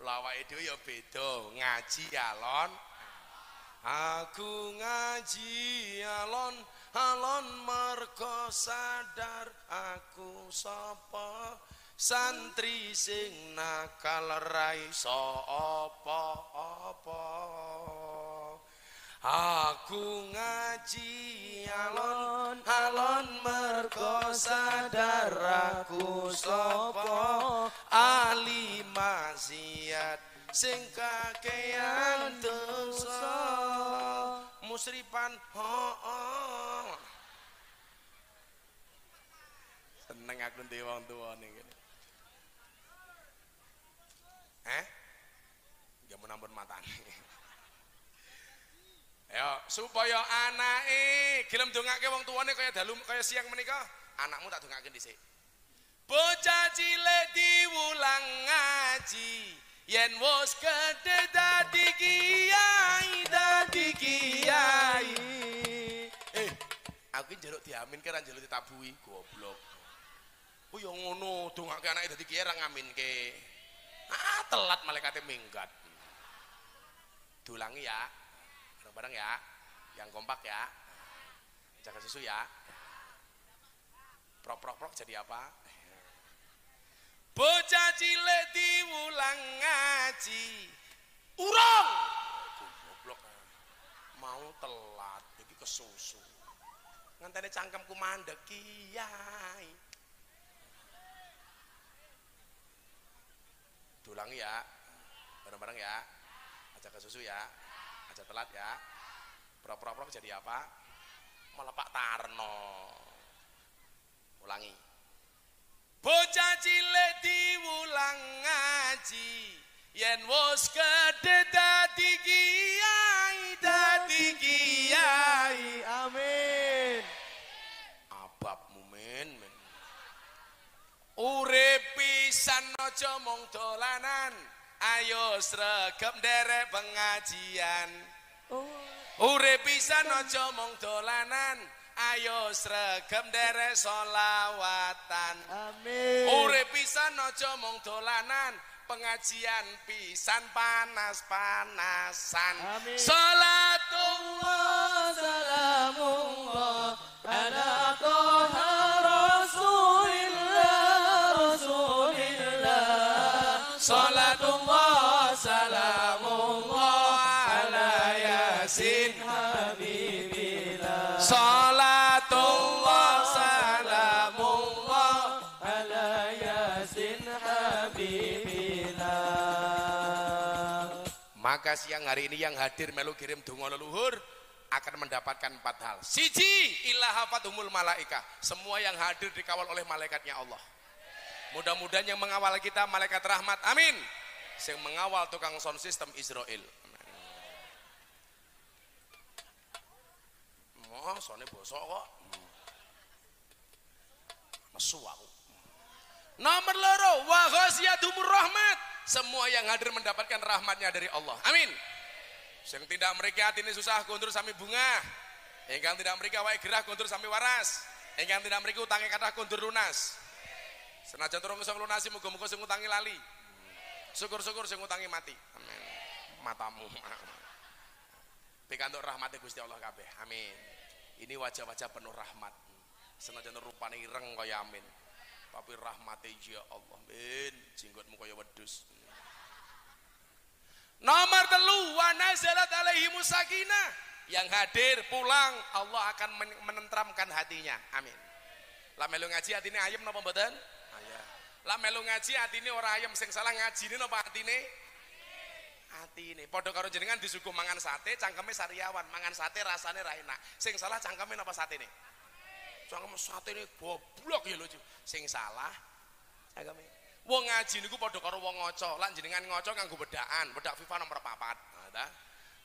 Speaker 1: Lawake dhewe ya beda, ngaji alon. Aku ngaji alon alon mergo sadar. Aku sapa santri sing nakal ra iso apa-apa. Aku ngaji alon alon mergo sadar. Aku sapa ahli maksiat sing kakean dosa musripan ho seneng aku ndek wong tuwane ngene eh ya mun ampun matane. [LAUGHS] Ya, supaya anake gelem dongake wong tuane kaya dalu kaya siang menika, anakmu tak dongake dhisik. Bocah cilik diwulang ngaji, yen wis gedhe dadi kiai, dadi kiai. Eh, aku njaluk diaminke ra njaluk ditabuhi, goblok. Oh ya ngono, dongake anake dadi kiai ra ngaminke. Ah, telat malaikate minggat. Dulangi ya. bareng-bareng ya yang kompak ya jaga susu ya prok-prok-prok jadi apa bocah cilik diulang ngaji. Urung! Goblok. Mau telat iki kesusu. Ngenteni cangkemku mandek kiai. Dulangi ya bareng-bareng ya. Ajak ke susu ya aja telat ya. Prok-prok jadi apa? Malah Pak Tarno. Ulangi bocah cilik diulang ngaji. Yen wis gedhe dadi kiai dadi kiai.
Speaker 2: Amin.
Speaker 1: ababmu men men. Urip pisan aja mung dolanan. Ayo sregep nderek pengajian.
Speaker 2: Oh.
Speaker 1: urip pisan aja mung dolanan ayo sregep nderek solawatan
Speaker 2: Amin.
Speaker 1: urip pisan aja mung dolanan pengajian pisan panas-panasan
Speaker 2: Amin.
Speaker 1: salatullah
Speaker 2: Salamullah ala
Speaker 1: Maka siang hari ini yang hadir melu kirim donga leluhur akan mendapatkan empat hal. Siji, ilah hafathumul malaika. Semua yang hadir dikawal oleh malaikatnya Allah. Mudah-mudahan yang mengawal kita malaikat rahmat. Amin. Yang mengawal tukang sound system Israel. Oh, soalnya bosok kok. Nesu aku. Nomor loro, wa ghasiyadumur rahmat. Semua yang hadir mendapatkan rahmatnya dari Allah. Amin. Yang tidak mereka hati ini susah kuntur sami bunga. Engkang tidak mereka wae gerah kuntur sami waras. Engkang tidak mereka utangnya kata kuntur lunas. Senajan turun iso lunasi muga-muga sing utangi lali. Syukur-syukur sing utangi mati. Amin. Matamu. Pikantuk rahmate Gusti Allah kabeh. Amin. Ini wajah-wajah penuh rahmat. Senajan rupane ireng kaya amin. Tapi rahmate ya Allah, min jenggotmu kaya wedhus. Nomor telu wa nazalat alaihi musakina. Yang hadir pulang Allah akan men- menentramkan hatinya. Amin. Lah melu ngaji atine ayem napa mboten? Ayem. Lah melu ngaji atine ora ayem sing salah ngajine napa atine? Atine. Padha karo jenengan disuguh mangan sate, cangkeme sariawan, mangan sate rasane ra enak. Sing salah cangkeme napa satene? Cangkem satene goblok ya lho. Sing salah cangkeme. Wong ngaji niku padha karo wong ngaca. Lah jenengan ngaca nganggo wedakan, wedak FIFA nomor 4. Nah?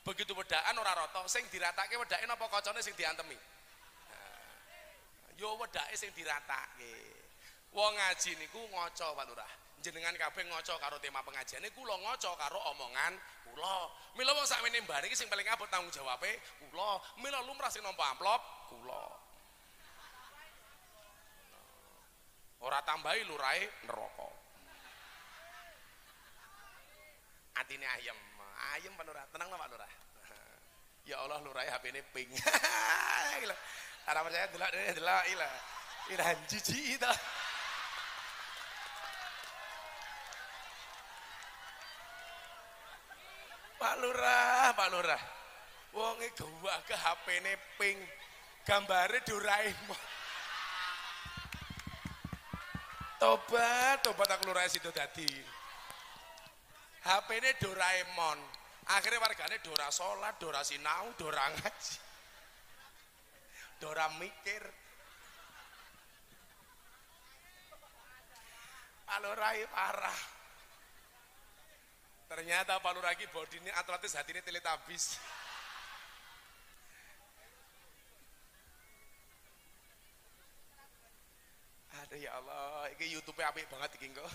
Speaker 1: Begitu wedakan ora rata, sing diratake wedake napa kacane sing diantemi? yo wedake sing diratake. Wong ngaji niku ngaca Pak Lurah. Jenengan kabeh ngaca karo tema pengajiane kula ngaca karo omongan kula. Mila wong sakmene mbane iki sing paling abot tanggung jawabe kula. Mila lumrah sing nampa amplop kula. Ora tambahi lurahe neraka. Atine ayem. Ayem Pak Lurah. Tenang Pak Lurah. [LAUGHS] Ya Allah lurahe HP-ne ping. [LAUGHS] Gila. Ora percaya delok delok ila. Ira jiji itu. [LAUGHS] Pak Lurah, Pak Lurah. Wonge gawak ke HP-ne ping. Gambare Doraemon. Tobat, tobat aku lurah situ dadi. HP-ne Doraemon. Akhirnya wargane Dora sholat, Dora sinau, Dora ngaji. Dora mikir. Palurai parah. Ternyata Paluragi body ini atletis hati ini teletabis. Aduh ya Allah, ini YouTube apik banget iki kok.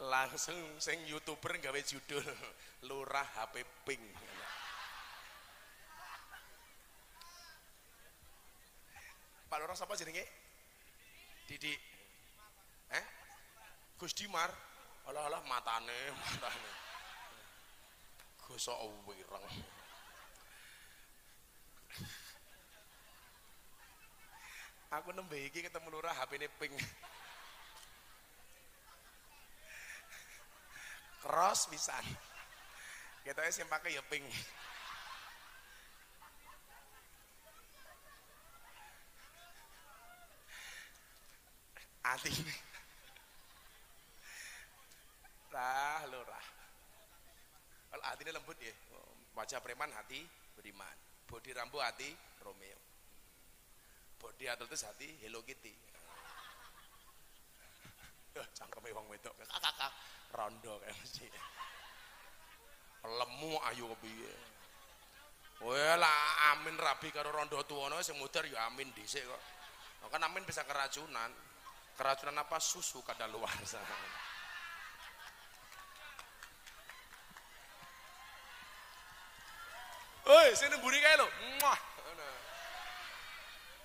Speaker 1: Langsung sing YouTuber gawe judul [LAUGHS] Lurah HP Pink. Pak Lurah siapa jenenge? Didi. Eh? Gus Dimar. Alah alah matane, matane. Gosok wireng. Aku nembe iki ketemu lurah HP-ne ping. Cross pisan. Kita sing pakai ya ping. Ati. Rah, lurah. Kalau hatinya lembut ya, wajah preman hati beriman, bodi rambu hati Romeo, bodi atletis hati Hello Kitty. Eh, [LAUGHS] cangkeme wedok kakak rondo kayak mesti. Lemu ayu kepiye. Wah lah amin rabi karo rondo tuwono sing muter ya amin dhisik kok. Kan amin bisa keracunan. Keracunan apa? Susu kadaluarsa. Oi, sini buri kae lho. Muah.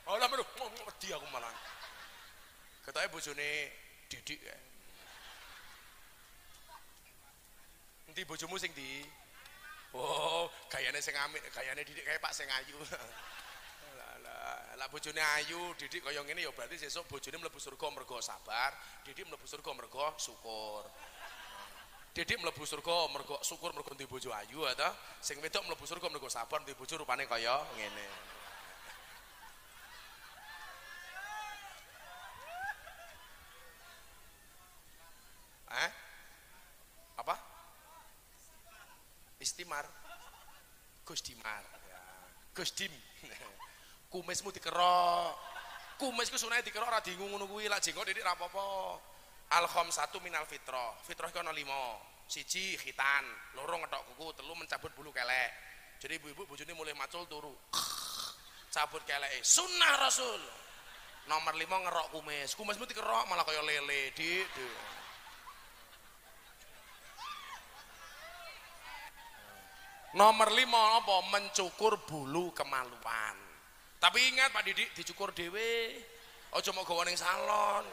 Speaker 1: Lah meru, wedi aku malah. Ketoke bojone Didik kae. Endi bojomu sing di? Oh, gayane sing amin, gayane Didik kae Pak sing ayu. [LAUGHS] Lah bojone ayu, Didik kaya ngene ya berarti sesuk bojone mlebu surga mergo sabar, Didik mlebu surga mergo syukur. Didik mlebu surga mergo syukur mergo duwe bojo ayu ta. Sing wedok mlebu surga mergo sabar duwe bojo rupane kaya ngene. Istimar. Gus Dimar. Ya. Gus Dim. [LAUGHS] Kumismu dikerok. Kumisku sunai dikerok ora diingu ngono kuwi lak jenggot didik ra apa-apa. Al satu minal fitrah. Fitrah iki ana 5. Siji khitan, loro ngetok kuku, telu mencabut bulu kelek. Jadi ibu-ibu bojone mulai macul turu. [LAUGHS] Cabut keleke. Sunnah Rasul. Nomor 5 ngerok kumis. Kumismu dikerok malah kaya lele, Dik. Dik. Nomor lima apa? Mencukur bulu kemaluan. Tapi ingat Pak Didik dicukur dewe. Aja mau gawa ning salon.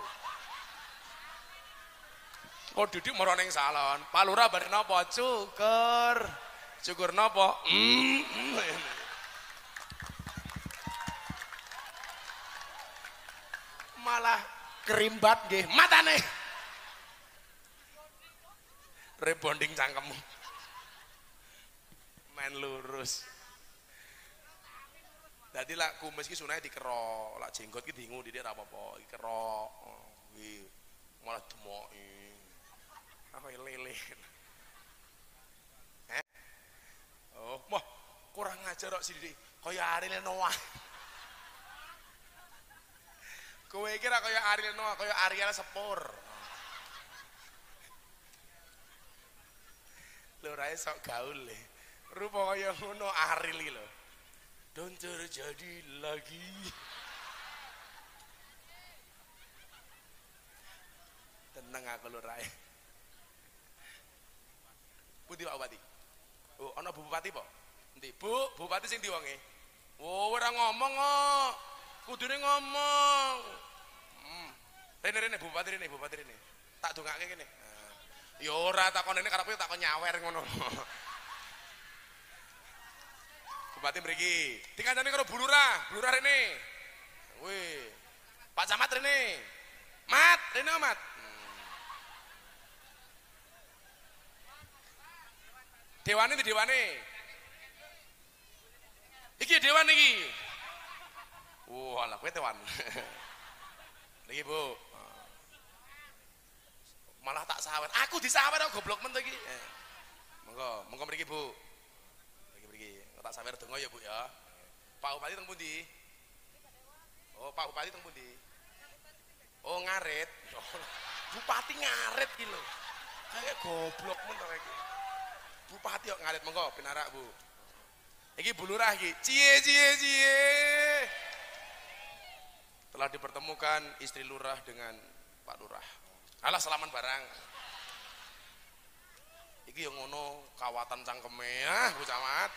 Speaker 1: Kok Didik mau ning salon. Pak Lurah bareng napa? Cukur. Syukur nopo? Mm. Malah kerimbat nggih matane. Rebonding cangkemmu. Main lurus. Dadi lak kumis ki sunahe dikerok, lak jenggot ki dingu ra apa-apa, iki kerok. Oh, iki malah demoki. Apa lele. [LAUGHS] Eh? Oh, wah, kurang ngajar kok Sidik. Kaya Ariel Noah. [LAUGHS] Kowe iki ra kaya Ariel Noah, kaya Ariel Sepur. Lho ra sok gaul le. Rupa kaya ngono Ariel iki lho. Dan terjadi lagi. Tenang aku lho. Pundi Pak Bupati? Oh, ana Bu Bupati po? Endi? Bu, Bu Bupati sing ndi wonge? Oh, ora ngomong kok. Kudune ngomong. Hmm. Rene rene Bu Bupati rene, Bu Bupati rene. Tak dongake kene. Nah. Ya ora takon ini karepe takon nyawer ngono. Bupati mriki. Dikancani karo Bu Lurah, Bu Lurah rene. Wih. Pak Camat rene. Mat, rene Mat. Dewane di dewane. Iki dewan iki. Wah, lah kowe dewan. [LAUGHS] Niki Bu. Malah tak sawer. Aku disawer kok goblok men to iki. Eh. Monggo, monggo mriki Bu. Tak sawer donga ya Bu ya. Pak Bupati teng pundi? Oh, Pak Bupati teng pundi? Oh, ngarit. Oh, [LAUGHS] Bupati ngarit ki lho. Kayak goblok men to iki. Bupati kok ngarit monggo pinarak Bu. Iki Bu Lurah iki. Cie cie cie. Telah dipertemukan istri Lurah dengan Pak Lurah. Alah salaman barang. Iki yang ngono kawatan cangkeme ah Bu Camat.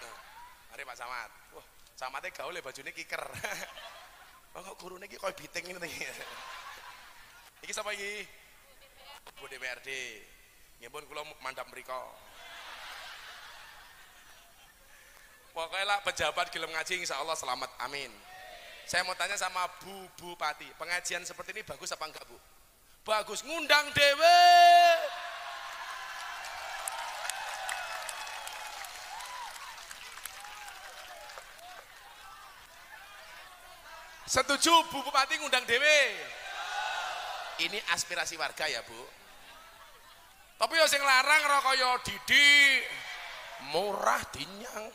Speaker 1: Mari Pak Camat. Wah, Camatnya gaul ya bajune kiker. [LAUGHS] Oh, kok gurune iki koyo biting ngene iki. [LAUGHS] Iki sapa iki? Bu DPRD. Nggih pun kula mandap mriko. Pokoknya lah pejabat gelem ngaji insya Allah selamat, amin. Saya mau tanya sama Bu Bupati, pengajian seperti ini bagus apa enggak Bu? Bagus, ngundang dewe. Setuju Bu Bupati ngundang dewe? Ini aspirasi warga ya Bu. Tapi ya sing larang rokok yo didik, murah dinyang.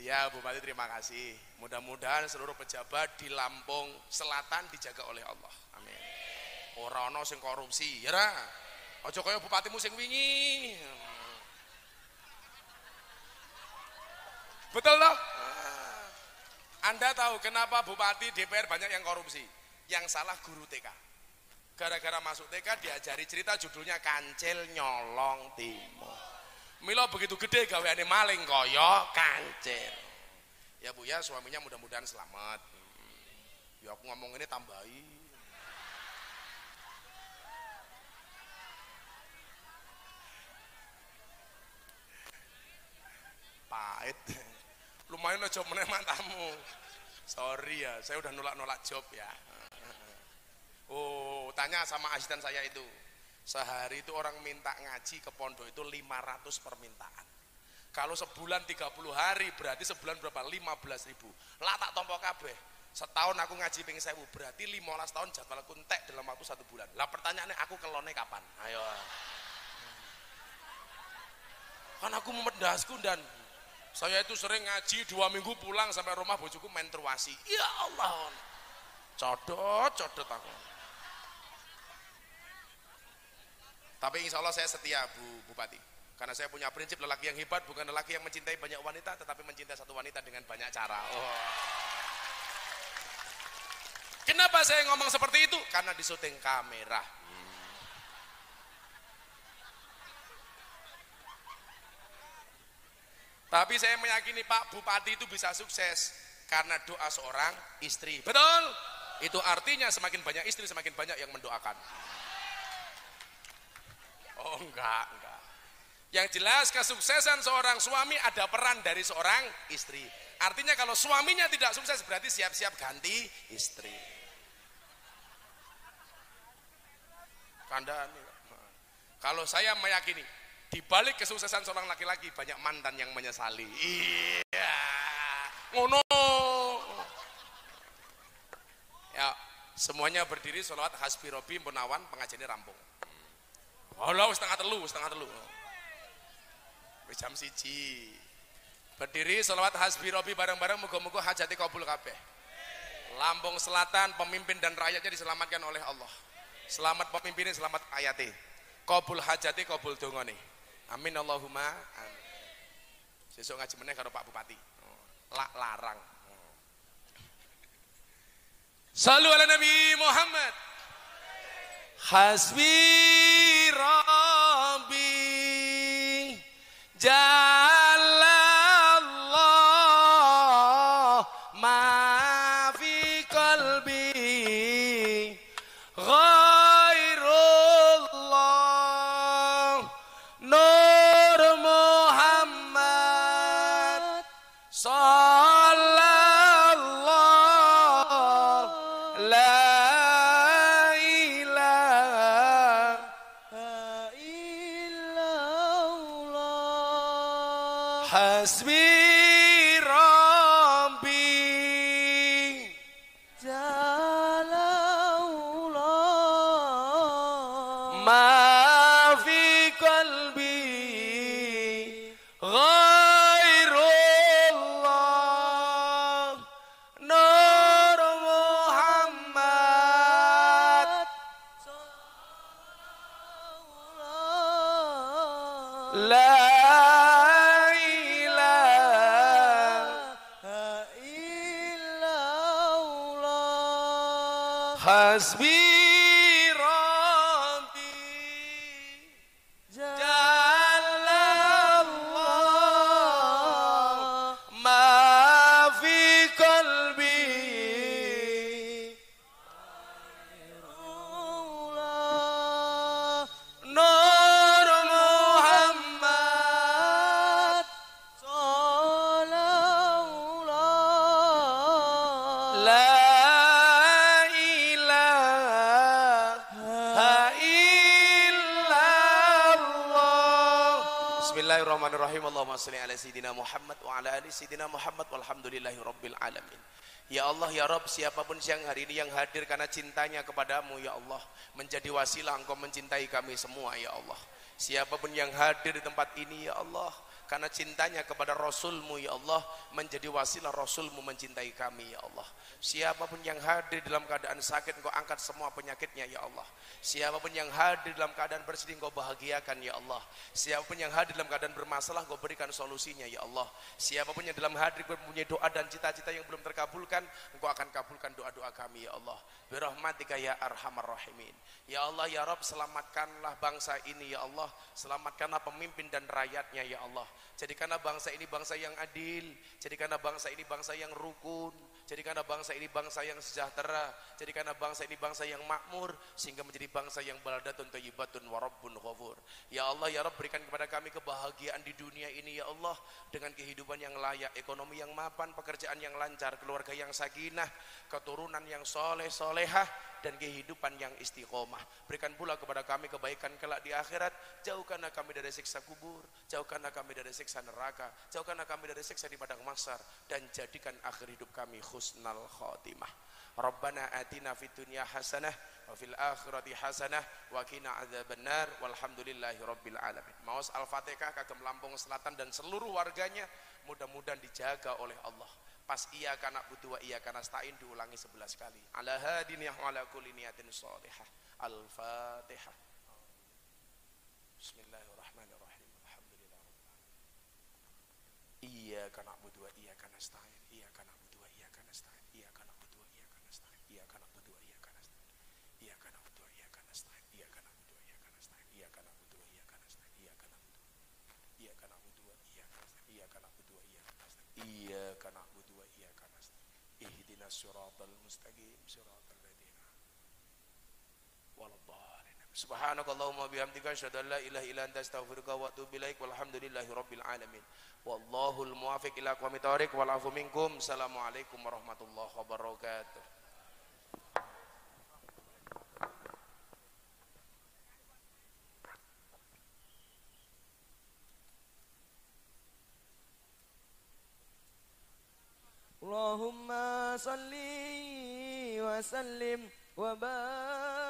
Speaker 1: Ya Bupati terima kasih. Mudah-mudahan seluruh pejabat di Lampung Selatan dijaga oleh Allah. Amin. Ora ana sing korupsi, ya ra? Aja kaya bupatimu sing wingi. Betul loh? Anda tahu kenapa bupati DPR banyak yang korupsi? Yang salah guru TK. Gara-gara masuk TK diajari cerita judulnya Kancil Nyolong Timur. Milo begitu gede gaweane maling koyo kancil. Ya Bu ya, suaminya mudah-mudahan selamat. Hmm. Ya aku ngomong ini tambahi. Pahit. Lumayan aja meneh matamu. Sorry ya, saya udah nolak-nolak job ya. Oh, tanya sama asisten saya itu. Sehari itu orang minta ngaji ke pondok itu 500 permintaan. Kalau sebulan 30 hari berarti sebulan berapa? 15 ribu. Lah tak tompo kabeh. Setahun aku ngaji pengen sewu berarti 15 tahun jadwalku entek dalam waktu satu bulan. Lah pertanyaannya aku kelone kapan? Ayo. Kan aku memedasku dan saya itu sering ngaji dua minggu pulang sampai rumah bojoku menstruasi. Ya Allah. Codot, codot aku. Tapi insya Allah saya setia Bu Bupati. Karena saya punya prinsip lelaki yang hebat bukan lelaki yang mencintai banyak wanita tetapi mencintai satu wanita dengan banyak cara. Oh. Kenapa saya ngomong seperti itu? Karena di syuting kamera. Tapi saya meyakini Pak Bupati itu bisa sukses karena doa seorang istri. Betul? Itu artinya semakin banyak istri semakin banyak yang mendoakan. Oh, enggak, enggak. Yang jelas kesuksesan seorang suami ada peran dari seorang istri. Artinya kalau suaminya tidak sukses berarti siap-siap ganti istri. Kandani. Kalau saya meyakini di balik kesuksesan seorang laki-laki banyak mantan yang menyesali. Iya. Ngono. Ya, semuanya berdiri sholawat hasbi robi penawan pengajiannya rampung. Walau setengah telu, setengah telu. Jam siji. Berdiri sholawat hasbi robi bareng-bareng muga-muga hajati kabul kabeh. Lampung Selatan pemimpin dan rakyatnya diselamatkan oleh Allah. Selamat pemimpinnya, selamat ayati. Kabul hajati, kabul dongone. Amin Allahumma amin. Sesuk ngaji meneh karo Pak Bupati. Lak larang. Salu ala Nabi Muhammad. Hasbi Bismillahirrahmanirrahim. Allahumma salli ala Sayyidina Muhammad wa ala ali Sayyidina Muhammad. Walhamdulillahi rabbil alamin. Ya Allah ya Rabb siapa pun siang hari ini yang hadir karena cintanya kepadamu ya Allah menjadi wasilah engkau mencintai kami semua ya Allah. Siapa pun yang hadir di tempat ini ya Allah karena cintanya kepada Rasulmu ya Allah menjadi wasilah Rasulmu mencintai kami ya Allah. Siapa pun yang hadir dalam keadaan sakit engkau angkat semua penyakitnya ya Allah. Siapa pun yang hadir dalam keadaan bersedih engkau bahagiakan ya Allah. Siapa pun yang hadir dalam keadaan bermasalah engkau berikan solusinya ya Allah. Siapa pun yang dalam hadir mempunyai doa dan cita-cita yang belum terkabulkan engkau akan kabulkan doa-doa kami ya Allah. Birahmatika ya arhamar rahimin. Ya Allah ya Rabb selamatkanlah bangsa ini ya Allah. Selamatkanlah pemimpin dan rakyatnya ya Allah jadikanlah bangsa ini bangsa yang adil. Jadikanlah bangsa ini bangsa yang rukun. Jadikanlah bangsa ini bangsa yang sejahtera. Jadikanlah bangsa ini bangsa yang makmur sehingga menjadi bangsa yang baladatun thayyibatun wa rabbun ya Allah ya Rabb berikan kepada kami kebahagiaan di dunia ini ya Allah dengan kehidupan yang layak ekonomi yang mapan pekerjaan yang lancar keluarga yang sakinah keturunan yang soleh solehah dan kehidupan yang istiqomah berikan pula kepada kami kebaikan kelak di akhirat jauhkanlah kami dari siksa kubur jauhkanlah kami dari siksa neraka jauhkanlah kami dari siksa di padang mahsyar dan jadikan akhir hidup kami husnal khotimah Rabbana atina fid dunya hasanah wa fil akhirati hasanah wa qina adzabannar walhamdulillahi rabbil alamin. Maos Al-Fatihah kagem Lampung Selatan dan seluruh warganya mudah-mudahan dijaga oleh Allah. Pas iya kana butuh iya kana stain diulangi 11 kali. Ala hadin ya ala kulli niyatin shalihah. Al-Fatihah. Bismillahirrahmanirrahim. Alhamdulillah rabbil alamin. Iyyaka na'budu wa iyyaka nasta'in. Iyyaka na'budu wa iyyaka nasta'in. Iyyaka na'budu wa iyyaka nasta'in. Iyyaka na'budu wa iyyaka nasta'in. Iyyaka na'budu wa iyyaka nasta'in. Iyyaka na'budu wa iyyaka nasta'in. Iyyaka na'budu wa iyyaka nasta'in. Iyyaka na'budu. Iyyaka na'budu wa iyyaka nasta'in. Iyyaka na'budu wa iyyaka nasta'in. Iyyaka na'budu wa iyyaka nasta'in. Ihdinas siratal mustaqim. Siratal ladzina waladdallin. Subhanakallahumma bihamdika asyhadu an la ilaha illa anta astaghfiruka wa atubu ilaik walhamdulillahi rabbil alamin. Wallahul muwaffiq ila aqwamit thoriq wal afu minkum. Assalamualaikum warahmatullahi wabarakatuh.
Speaker 2: Allahumma sallim wa barik